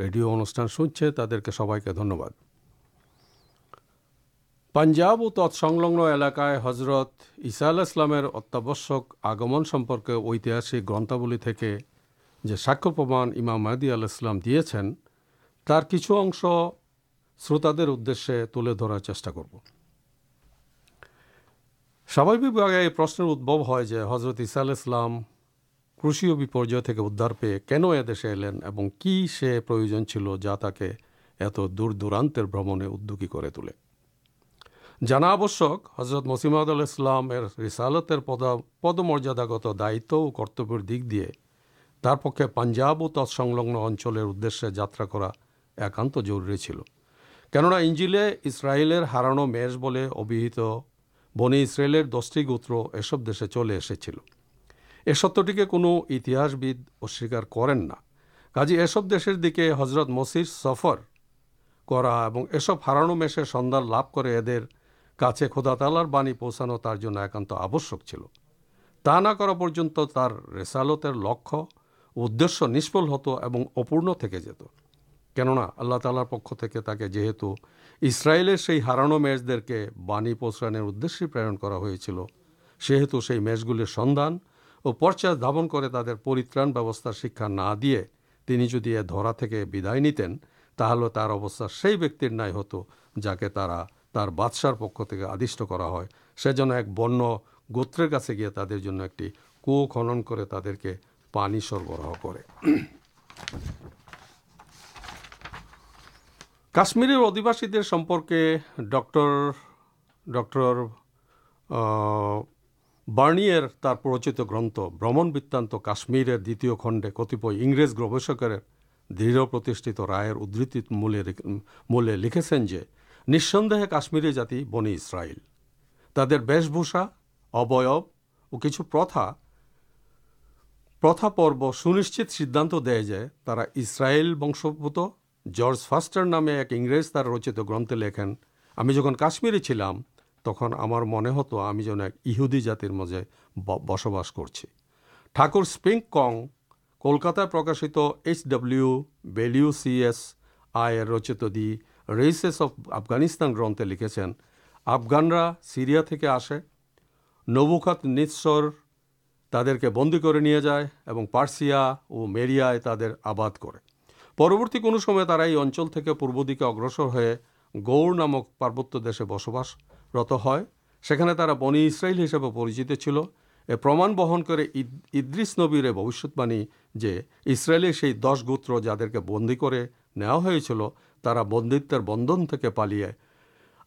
রেডিও অনুষ্ঠান শুনছে, তাদেরকে সবাইকে ধন্যবাদ। পাঞ্জাব ও তৎসংলগ্ন এলাকায় হজরত ইসা আল ইসলামের অত্যাবশ্যক আগমন সম্পর্কে ঐতিহাসিক গ্রন্থাবলী থেকে যে সাক্ষ্য প্রমাণ ইমাম মাহদি আল ইসলাম দিয়েছেন, তার কিছু অংশ শ্রোতাদের উদ্দেশ্যে তুলে ধরার চেষ্টা করব। স্বাভাবিকভাবে এই প্রশ্নের উদ্ভব হয় যে হজরত ইসা আল ইসলাম কৃষিও বিপর্যয় থেকে উদ্ধার পেয়ে কেন এদেশে এলেন এবং কি সে প্রয়োজন ছিল যা তাকে এত দূর দূরান্তের ভ্রমণে উদ্যোগী করে তোলে। জানা আবশ্যক হজরত মসিমাদ আল ইসলামের রিসালতের পদ, পদমর্যাদাগত দায়িত্ব ও কর্তব্যের দিক দিয়ে তার পক্ষে পাঞ্জাব ও তৎসংলগ্ন অঞ্চলের উদ্দেশ্যে যাত্রা করা একান্ত জরুরি ছিল। কেননা ইঞ্জিলে ইসরায়েলের হারানো মেষ বলে অভিহিত বনে ইসরায়েলের দশটি গোত্র এসব দেশে চলে এসেছিল। এ সত্যটিকে কোনো ইতিহাসবিদ অস্বীকার করেন না। কাজে এসব দেশের দিকে হজরত মসির সফর করা এবং এসব হারানো মেষের সন্ধান লাভ করে এদের কাছে খোদাতালার বাণী পৌঁছানো তার জন্য একান্ত আবশ্যক ছিল। তা না করা পর্যন্ত তার রেসালতের লক্ষ্য উদ্দেশ্য নিষ্ফল হতো এবং অপূর্ণ থেকে যেত। কেননা আল্লাহ তালার পক্ষ থেকে তাকে যেহেতু ইসরায়েলের সেই হারানো ম্যাচদেরকে বাণী প্রসারণের উদ্দেশ্যে প্রেরণ করা হয়েছিল, সেহেতু সেই ম্যাচগুলির সন্ধান ও পর্চাস ধাবন করে তাদের পরিত্রাণ ব্যবস্থার শিক্ষা না দিয়ে তিনি যদি এ ধরা থেকে বিদায় নিতেন, তাহলে তার অবস্থা সেই ব্যক্তির ন্যায় হতো, যাকে তারা তার বাদশার পক্ষ থেকে আদিষ্ট করা হয়। সে যেন এক বন্য গোত্রের কাছে গিয়ে তাদের জন্য একটি কুয়ো খনন করে তাদেরকে পানি সরবরাহ করে। কাশ্মীরের অধিবাসীদের সম্পর্কে ডক্টর ডক্টর বার্নিয়ের তার প্ররচিত গ্রন্থ ভ্রমণ বৃত্তান্ত কাশ্মীরের দ্বিতীয় খণ্ডে কতিপয় ইংরেজ গবেষকের দৃঢ় প্রতিষ্ঠিত রায়ের উদ্ধৃতি মূলে মূলে লিখেছেন যে নিঃসন্দেহে কাশ্মীরি জাতি বনি ইসরায়েল তাদের বেশভূষা, অবয়ব ও কিছু প্রথা প্রথা পর্ব সুনিশ্চিত সিদ্ধান্ত দেয় যে তারা ইসরায়েল বংশভূত জর্জ ফাস্টার নামে এক ইংরেজ তার রচিত গ্রন্থে লেখেন, আমি যখন কাশ্মীরে ছিলাম, তখন আমার মনে হতো আমি যেন এক ইহুদি জাতির মাঝে বসবাস করছি। ঠাকুর স্প্রিং কং, কলকাতায় প্রকাশিত এইচ ডব্লিউ বেলিউ সিএস আয়ের রচিত দি রেসেস অফ আফগানিস্তান গ্রন্থে লিখেছেন, আফগানরা সিরিয়া থেকে আসে, নবুখাত নিঃস্বর তাদেরকে বন্দি করে নিয়ে যায় এবং পার্সিয়া ও মেরিয়ায় তাদের আবাদ করে। পরবর্তী কোনো সময় তারা এই অঞ্চল থেকে পূর্ব দিকে অগ্রসর হয়ে গৌড় নামক পার্বত্য দেশে বসবাসরত হয়। সেখানে তারা বনি ইসরায়েল হিসেবে পরিচিত ছিল। এ প্রমাণ বহন করে ইদ্রিস নবীর ভবিষ্যৎবাণী যে ইসরায়েলের সেই দশ গোত্র যাদেরকে বন্দি করে নেওয়া হয়েছিল তারা বন্দিত্বের বন্ধন থেকে পালিয়ে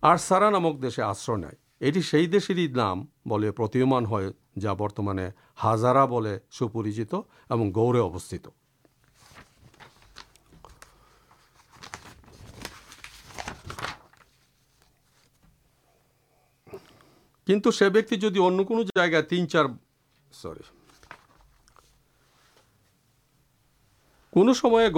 আর সারা নামক দেশে আশ্রয় নেয়। এটি সেই দেশেরই নাম বলে প্রতীয়মান হয়, যা বর্তমানে হাজারা বলে সুপরিচিত এবং গৌরে অবস্থিত। কিন্তু সে ব্যক্তি যদি অন্য কোনো জায়গায় তিন, চার সরি কোনো সময়ে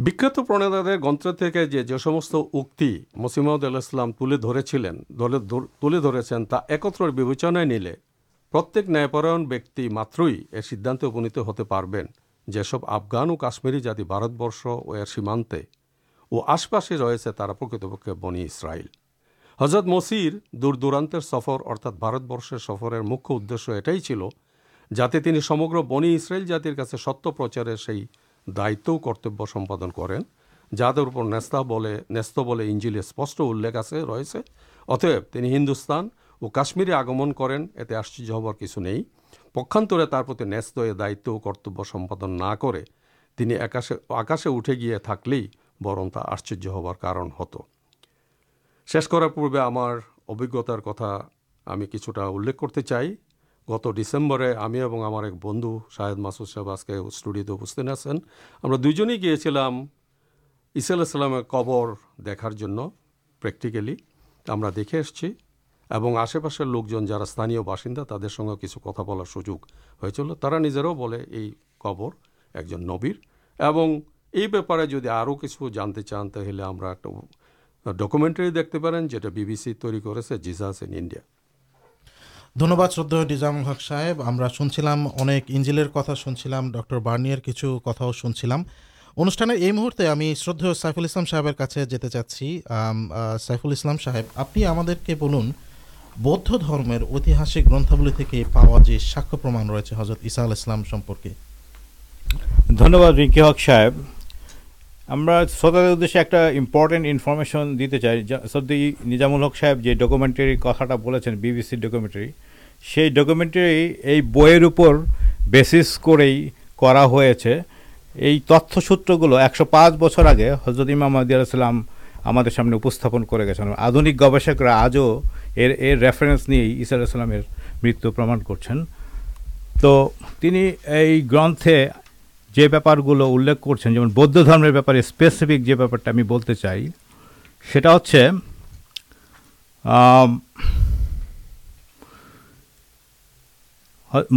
বিখ্যাত প্রণেতাদের গ্রন্থ থেকে যে যে সমস্ত উক্তি মসিমাউদ আল ইসলাম তুলে ধরেছিলেন তুলে ধরেছেন তা একত্র বিবেচনায় নিলে প্রত্যেক ন্যায়পরায়ণ ব্যক্তি মাত্রই এ সিদ্ধান্তে উপনীত হতে পারবেন যেসব আফগান ও কাশ্মীরি জাতি ভারতবর্ষ ও এর সীমান্তে ও আশপাশে রয়েছে তারা প্রকৃতপক্ষে বনি ইসরায়েল হজরত মসির দূর দূরান্তের সফর অর্থাৎ ভারতবর্ষের সফরের মুখ্য উদ্দেশ্য এটাই ছিল যাতে তিনি সমগ্র বনি ইসরায়েল জাতির কাছে সত্য প্রচারের সেই দায়িত্বও কর্তব্য সম্পাদন করেন, যাদের উপর নেস্তা বলে ন্যস্ত বলে ইঞ্জিলে স্পষ্ট উল্লেখ আছে, রয়েছে। অতএব তিনি হিন্দুস্তান ও কাশ্মীরে আগমন করেন, এতে আশ্চর্য হবার কিছু নেই। পক্ষান্তরে তার প্রতি ন্যস্ত এ দায়িত্ব ও কর্তব্য সম্পাদন না করে তিনি আকাশে আকাশে উঠে গিয়ে থাকলেই বরং তা আশ্চর্য হবার কারণ হতো। শেষ করার পূর্বে আমার অভিজ্ঞতার কথা আমি কিছুটা উল্লেখ করতে চাই। গত ডিসেম্বরে আমি এবং আমার এক বন্ধু শাহেদ মাসুদ সাহেব আজকে স্টুডিওতে উপস্থিত আছেন। আমরা দুজনেই গিয়েছিলাম ইসা আলাইসাল্লামের কবর দেখার জন্য প্র্যাকটিক্যালি। আমরা দেখে এসছি এবং আশেপাশের লোকজন যারা স্থানীয় বাসিন্দা, তাদের সঙ্গে কিছু কথা বলার সুযোগ হয়েছিল। তারা নিজেরাও বলে, এই কবর একজন নবীর। এবং এই ব্যাপারে যদি আরও কিছু জানতে চান, তাহলে আমরা একটা ডকুমেন্টারি দেখতে পারেন, যেটা বিবিসি তৈরি করেছে জিজাস ইন ইন্ডিয়া। ধন্যবাদ শ্রদ্ধেয় নিজামুল হক সাহেব। আমরা শুনছিলাম অনেক ইঞ্জিলের কথা, শুনছিলাম ডক্টর বার্নিয়ার কিছু কথাও শুনছিলাম। অনুষ্ঠানের এই মুহূর্তে আমি শ্রদ্ধেয় সাইফুল ইসলাম সাহেবের কাছে যেতে চাচ্ছি। সাইফুল ইসলাম সাহেব, আপনি আমাদেরকে বলুন, বৌদ্ধ ধর্মের ঐতিহাসিক গ্রন্থাবলী থেকে পাওয়া যে সাক্ষ্য প্রমাণ রয়েছে হজরত ইসা আল ইসলাম সম্পর্কে। ধন্যবাদ রিঙ্কি হক সাহেব। আমরা শ্রোতাদের উদ্দেশ্যে একটা ইম্পর্টেন্ট ইনফরমেশন দিতে চাই। সদ্য নিজামুল হক সাহেব যে ডকুমেন্টারি কথাটা বলেছেন বিবিসি ডকুমেন্টারি সেই ডকুমেন্টারি এই বইয়ের উপর বেসিস করেই করা হয়েছে। এই তথ্যসূত্রগুলো একশো পাঁচ বছর আগে হজরত ইমাম আদি আমাদের সামনে উপস্থাপন করে গেছেন। আধুনিক গবেষকরা আজও এর এর রেফারেন্স নিয়েই ইসা আলাইসাল্লামের মৃত্যু প্রমাণ করছেন। তো তিনি এই গ্রন্থে যে ব্যাপারগুলো উল্লেখ করছেন, যেমন বৌদ্ধ ধর্মের ব্যাপারে স্পেসিফিক যে ব্যাপারটা আমি বলতে চাই, সেটা হচ্ছে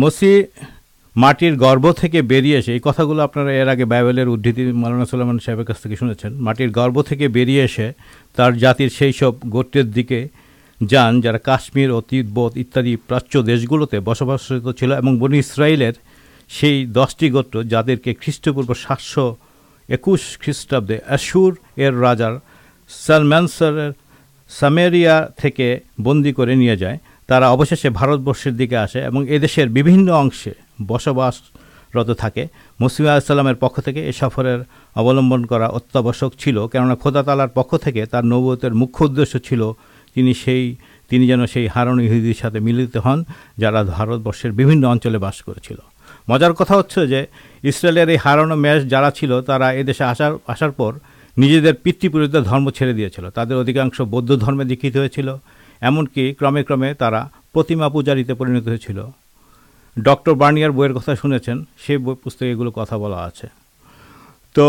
মসি মাটির গর্ভ থেকে বেরিয়ে এসে, এই কথাগুলো আপনারা এর আগে বাইবেলের উদ্ধৃতি মালানা সাল্লামান সাহেবের কাছ থেকে শুনেছেন, মাটির গর্ভ থেকে বেরিয়ে এসে তার জাতির সেই সব গোত্রের দিকে যান যারা কাশ্মীর ও তিব্বত ইত্যাদি প্রাচ্য দেশগুলোতে বসবাসরত ছিল এবং বনি ইসরায়েলের সেই দশটি গোত্র যাদেরকে খ্রিস্টপূর্ব সাতশো একুশ খ্রিস্টাব্দে অ্যাসুর এর রাজার সালম্যানসারের সামেরিয়া থেকে বন্দি করে নিয়ে যায়। তারা অবশেষে ভারতবর্ষের দিকে আসে এবং এদেশের বিভিন্ন অংশে বসবাসরত থাকে। মুসলিম আলাইসাল্লামের পক্ষ থেকে এ সফরের অবলম্বন করা অত্যাবশ্যক ছিল, কেননা খোদা তালার পক্ষ থেকে তার নবতের মুখ্য উদ্দেশ্য ছিল তিনি সেই, তিনি যেন সেই হারণ ইহুদির সাথে মিলিত হন যারা ভারতবর্ষের বিভিন্ন অঞ্চলে বাস করেছিল। মজার কথা হচ্ছে যে ইসরায়েলের এই হারানো ম্যাচ যারা ছিল, তারা এদেশে আসার আসার পর নিজেদের পিতৃপুরুষদের ধর্ম ছেড়ে দিয়েছিল। তাদের অধিকাংশ বৌদ্ধ ধর্মে দীক্ষিত হয়েছিল, এমনকি ক্রমে ক্রমে তারা প্রতিমা পূজারিতে পরিণত হয়েছিল। ডক্টর বার্নিয়ার বইয়ের কথা শুনেছেন, সেই বই পুস্তকে এগুলো কথা বলা আছে। তো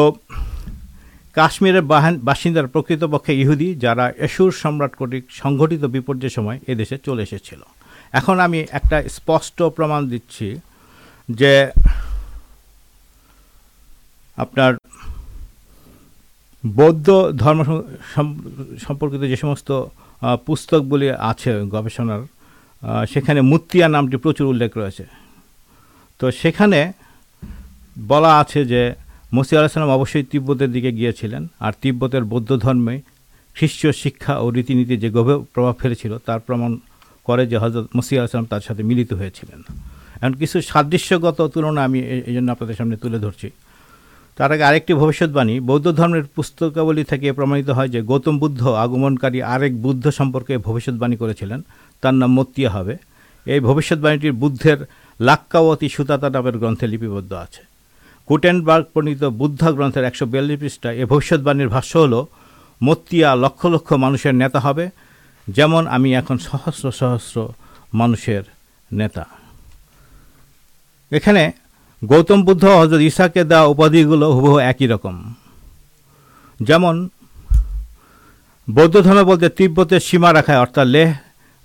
কাশ্মীরের বাহান, বাসিন্দার প্রকৃতপক্ষে ইহুদি, যারা এসুর সম্রাট কর্তৃক সংঘটিত বিপর্যয়ের সময় এদেশে চলে এসেছিল। এখন আমি একটা স্পষ্ট প্রমাণ দিচ্ছি। যে আপনার বৌদ্ধ ধর্ম সম- সম- সম্পর্কিত যে সমস্ত পুস্তকগুলি আছে গবেষণার সেখানে মুতিয়া নামটি প্রচুর উল্লেখ রয়েছে। তো সেখানে বলা আছে যে মসি আলাহিসাল্লাম অবশ্যই তিব্বতের দিকে গিয়েছিলেন, আর তিব্বতের বৌদ্ধ ধর্মে খ্রিস্টীয় শিক্ষা ও রীতিনীতি যে গভীর প্রভাব ফেলেছিল, তার প্রমাণ করে যে হজরত মসি আলাহিসাল্লাম তার সাথে মিলিত হয়েছিলেন। এখন কিছু সাদৃশ্যগত তুলনা আমি এই- জন্য আপনাদের সামনে তুলে ধরছি। তার আগে আরেকটি ভবিষ্যৎবাণী, বৌদ্ধ ধর্মের পুস্তকাবলী থেকে প্রমাণিত হয় যে গৌতম বুদ্ধ আগমনকারী আরেক বুদ্ধ সম্পর্কে ভবিষ্যৎবাণী করেছিলেন, তার নাম মতিয়া হবে। এই ভবিষ্যৎবাণীটির বুদ্ধের লাক্কাবতী সুতাতা নামের গ্রন্থে লিপিবদ্ধ আছে। কুটেনবার্গ প্রণীত বুদ্ধা গ্রন্থের একশো বিয়াল্লিশ পৃষ্ঠায় এ ভবিষ্যৎবাণীর ভাষ্য হল, মতিয়া লক্ষ লক্ষ মানুষের নেতা হবে, যেমন আমি এখন সহস্র সহস্র মানুষের নেতা। এখানে গৌতম বুদ্ধ হজরত ইসাকে দেওয়া উপাধিগুলো হুবহু একই রকম। যেমন বৌদ্ধ ধর্ম বলতে তিব্বতের সীমা রাখায়, অর্থাৎ লেহ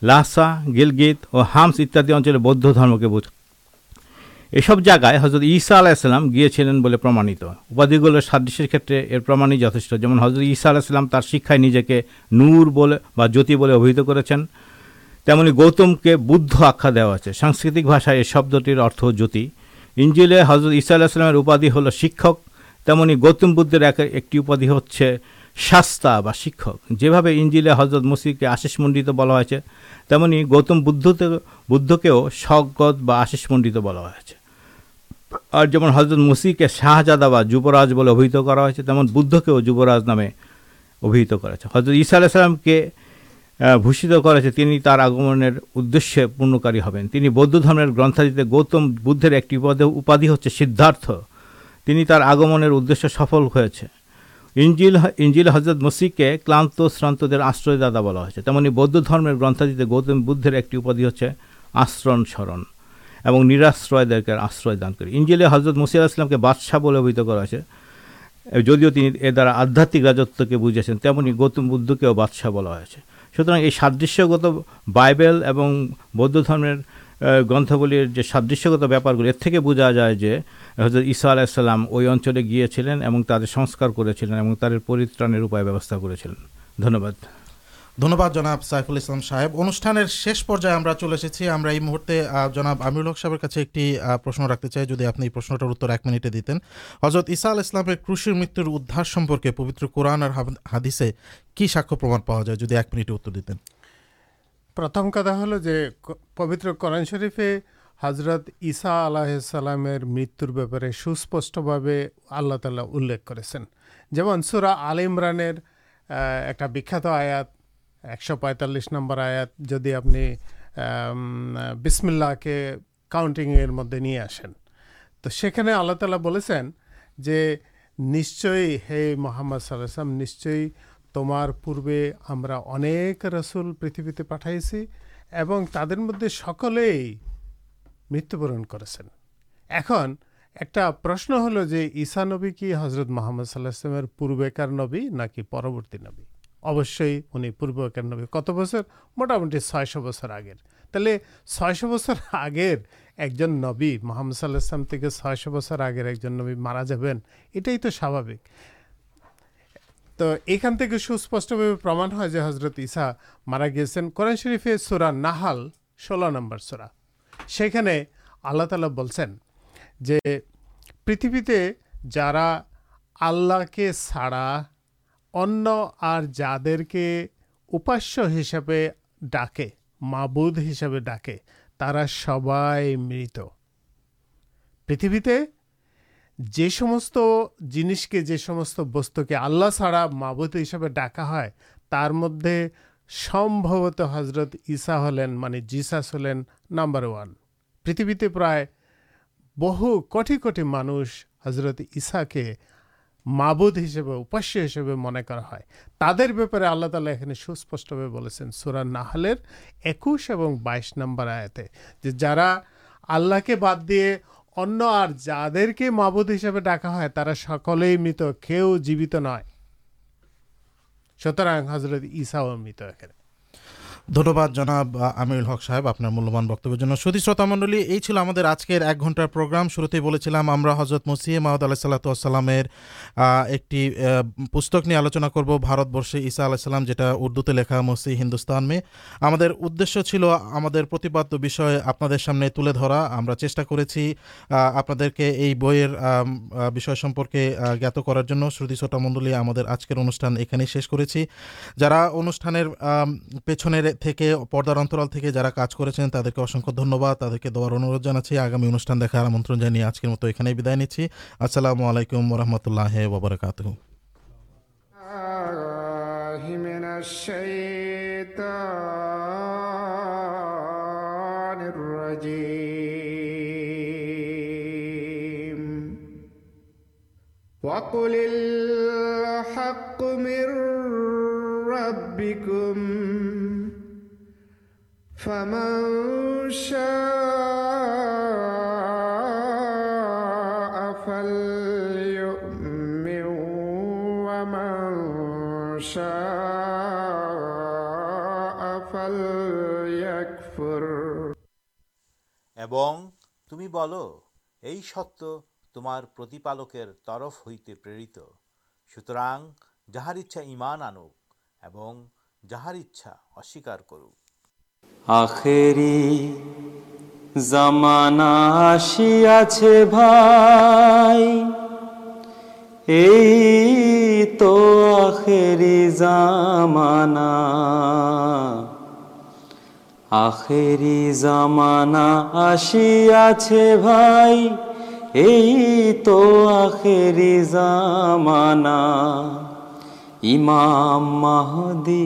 লাসা গিলগিত ও হামস ইত্যাদি অঞ্চলে বৌদ্ধ ধর্মকে বোঝ, এসব জায়গায় হজরত ঈসা আলাইসাল্লাম গিয়েছিলেন বলে প্রমাণিত। উপাধিগুলোর সাদৃশ্যের ক্ষেত্রে এর প্রমাণই যথেষ্ট। যেমন হজরত ঈসা আলাইসাল্লাম তার শিক্ষায় নিজেকে নূর বলে বা জ্যোতি বলে অভিহিত করেছেন। তেমনি গৌতমকে বুদ্ধ আখ্যা দেওয়া আছে। সাংস্কৃতিক ভাষায় এই শব্দটির অর্থ জ্যোতি। ইঞ্জিলে হজরত ঈসা আলাহিসাল্লামের উপাধি হলো শিক্ষক। তেমনি গৌতম বুদ্ধের এক একটি উপাধি হচ্ছে শাস্তা বা শিক্ষক। যেভাবে ইঞ্জিলে হজরত মুসিকে আশিসমণ্ডিত বলা হয়েছে তেমনি গৌতম বুদ্ধতে বুদ্ধকেও স্বগত বা আশিসমণ্ডিত বলা হয়েছে। আর যেমন হজরত মুসিকে শাহজাদা বা যুবরাজ বলে অভিহিত করা হয়েছে তেমন বুদ্ধকেও যুবরাজ নামে অভিহিত করা হয়েছে। হজরত ঈসা আলাইসাল্লামকে আহ, ভূষিত করেছে, তিনি তার আগমনের উদ্দেশ্যে পূর্ণকারী হবেন। তিনি বৌদ্ধ ধর্মের গ্রন্থাদিতে গৌতম বুদ্ধের একটি উপাধি হচ্ছে সিদ্ধার্থ। তিনি তার আগমনের উদ্দেশ্য সফল হয়েছে। ইঞ্জিল ইঞ্জিল হজরত মসিকে ক্লান্ত, শ্রান্তদের আশ্রয়দাতা বলা হয়েছে। তেমনি বৌদ্ধ ধর্মের গ্রন্থাদিতে গৌতম বুদ্ধের একটি উপাধি হচ্ছে আশ্রণ স্মরণ এবং নিরাশ্রয়দেরকে আশ্রয় দান করে। ইঞ্জিলে হজরত মসি ইসলামকে বাদশাহ বলে অভিহিত করা হয়েছে। যদিও তিনি এ দ্বারা আধ্যাত্মিক রাজত্বকে বুঝিয়েছেন তেমনি গৌতম বুদ্ধকেও বাদশাহ বলা হয়েছে। সুতরাং এই সাদৃশ্যগত বাইবেল এবং বৌদ্ধ ধর্মের গ্রন্থগুলির যে সাদৃশ্যগত ব্যাপারগুলি, এর থেকে বোঝা যায় যে হজরত ঈসা আলাইসাল্লাম ওই অঞ্চলে গিয়েছিলেন এবং তাদের সংস্কার করেছিলেন এবং তাদের পরিত্রাণের উপায় ব্যবস্থা করেছিলেন। ধন্যবাদ। ধন্যবাদ জনাব সাইফুল ইসলাম সাহেব। অনুষ্ঠানের শেষ পর্যায়ে আমরা চলে এসেছি। আমরা এই মুহূর্তে জনাব আমিরুল হক সাহেবের কাছে একটি প্রশ্ন রাখতে চাই, যদি আপনি এই প্রশ্নটার উত্তর এক মিনিটে দিতেন। হজরত ইসা আল ইসলামের কৃষির মৃত্যুর উদ্ধার সম্পর্কে পবিত্র কোরআন আর হাদিসে কি সাক্ষ্য প্রমাণ পাওয়া যায়, যদি এক মিনিটে উত্তর দিতেন? প্রথম কথা হলো যে পবিত্র কোরআন শরীফে হজরত ঈসা আলাহিসাল্লামের মৃত্যুর ব্যাপারে সুস্পষ্টভাবে আল্লাহ তালা উল্লেখ করেছেন। যেমন সুরা আল ইমরানের একটা বিখ্যাত আয়াত একশো পঁয়তাল্লিশ নম্বর আয়াত যদি আপনি আম, বিসমিল্লাহকে কাউন্টিংয়ের মধ্যে নিয়ে আসেন। তো সেখানে আল্লাহ তালা বলেছেন যে নিশ্চয়ই হে মোহাম্মদ সাল্লাম নিশ্চয়ই তোমার পূর্বে আমরা অনেক রসুল পৃথিবীতে পাঠাইছি এবং তাদের মধ্যে সকলেই মৃত্যুবরণ করেছেন। এখন একটা প্রশ্ন হলো যে ঈসা নবী কি হজরত মোহাম্মদ সাল্লাহ পূর্বেকার নবী নাকি পরবর্তী নবী? অবশ্যই উনি পূর্বেকার নবী কত বছর? মোটামুটি ছয়শো বছর আগের। তাহলে ছয়শো বছর আগের একজন নবী মোহাম্মদ সাল্লাহ আসলাম থেকে ছয়শো বছর আগের একজন নবী মারা যাবেন, এটাই তো স্বাভাবিক। তো এখান থেকে সুস্পষ্টভাবে প্রমাণ হয় যে হজরত ইসা মারা গিয়েছেন কোরআন শরীফে সুরা নাহাল, ষোলো নম্বর সুরা। সেখানে আল্লাহ তালা বলছেন যে পৃথিবীতে যারা আল্লাহকে ছাড়া অন্য আর যাদেরকে উপাস্য হিসাবে ডাকে, মাবুদ হিসাবে ডাকে, তারা সবাই মৃত। পৃথিবীতে যে সমস্ত জিনিসকে, যে সমস্ত বস্তুকে আল্লাহ ছাড়া মাবুদ হিসাবে ডাকা হয়, তার মধ্যে সম্ভবত হজরত ঈসা হলেন মানে জিসাস হলেন নাম্বার ওয়ান। পৃথিবীতে প্রায় বহু কোটি কোটি মানুষ হজরত ঈসাকে মাবুদ হিসেবে, উপাস্য হিসেবে মনে করা হয়। তাদের ব্যাপারে আল্লাহ তালা এখানে সুস্পষ্টভাবে বলেছেন সুরান নাহালের একুশ এবং বাইশ নম্বর আয়াতে যে যারা আল্লাহকে বাদ দিয়ে অন্য আর যাদেরকে মাবুদ হিসেবে ডাকা হয়, তারা সকলেই মৃত, কেউ জীবিত নয়। সুতরাং হজরত ইসাও মৃত এখানে। ধন্যবাদ জনাব আমিরুল হক সাহেব আপনার মূল্যবান বক্তব্যের জন্য। সুধী শ্রোতা মণ্ডলী, এই ছিল আমাদের আজকের এক ঘণ্টার প্রোগ্রাম। শুরুতেই বলেছিলাম, আমরা হজরত মসিহ মাহমদ আলাহ সাল্লাতামের একটি পুস্তক নিয়ে আলোচনা করব ভারতবর্ষে ঈসা আলাহিসাল্লাম যেটা উর্দুতে লেখা মসি হিন্দুস্তান মে। আমাদের উদ্দেশ্য ছিল, আমাদের প্রতিপাদ্য বিষয় আপনাদের সামনে তুলে ধরা। আমরা চেষ্টা করেছি আপনাদেরকে এই বইয়ের বিষয় সম্পর্কে জ্ঞাত করার জন্য। শ্রুতি শ্রোতা মণ্ডলী, আমাদের আজকের অনুষ্ঠান এখানেই শেষ করেছি। যারা অনুষ্ঠানের পেছনের থেকে পর্দার অন্তরাল থেকে যারা কাজ করেছেন তাদেরকে অসংখ্য ধন্যবাদ তাদেরকে দেওয়ার অনুরোধ জানাচ্ছি আগামী অনুষ্ঠান দেখার আমন্ত্রণ জানিয়ে আজকের মতো এখানেই বিদায় নিচ্ছি আসসালামু আলাইকুম রহমতুল্লাহ ওবরাকাতহ الله من الشيطان الرجيم وقل الحق من ربكم فمن شاء فليؤمن ومن شاء فليكفر এবং তুমি বলো এই সত্য তোমার প্রতিপালকের তরফ হইতে প্রেরিত সুতরাং যাহার ইচ্ছা ঈমান আনুক এবং যাহার ইচ্ছা অস্বীকার করুক আখেরি জামানা আসিয়াছে ভাই। এই তো আখেরি জামানা। আখেরি জামানা আসিয়াছে ভাই। এই তো আখেরি জামানা। ইমাম মাহদি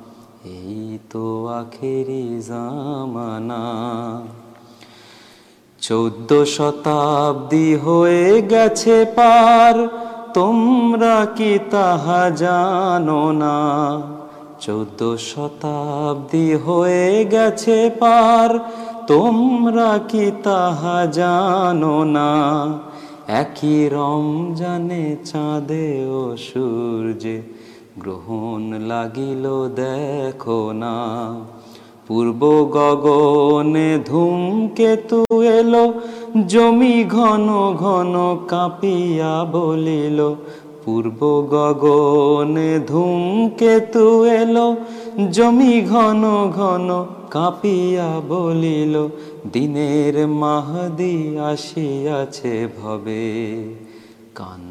এই তো আখেরি জামানা। চৌদ্দ শতাব্দী হয়ে গেছে পার, তোমরা কি তাহা জানো না? চৌদ্দ শতাব্দী হয়ে গেছে পার, তোমরা কি তাহা জানো না? একই রমজানে চাঁদে ও সূর্যে গ্রহণ লাগিল দেখো না। পূর্ব গগনে ধূমকেতু এলো, জমি ঘন ঘন কাঁপিয়া বলিল, পূর্ব গগনে ধূমকেতু এলো, জমি ঘন ঘন কাঁপিয়া বলিল, দিনের মাহদি আসিয়াছে ভবে। কান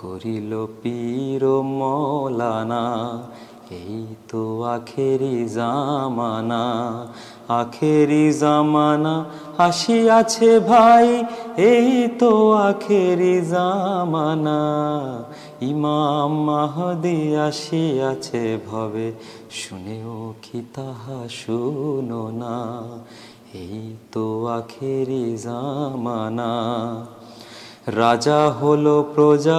করিল পীর মৌলানা, এই তো আখেরি জামানা আখেরি জামানা হাসি আছে ভাই, এই তো আখেরি জামানা। ইমাম মাহদি আসিয়াছে ভবে, শুনেও কি তাহা শুনো না। এই তো আখেরি জামানা, রাজা হলো প্রজা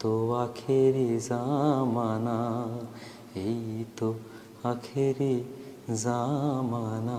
তো আখেরি জামানা এই তো আখেরি জামানা।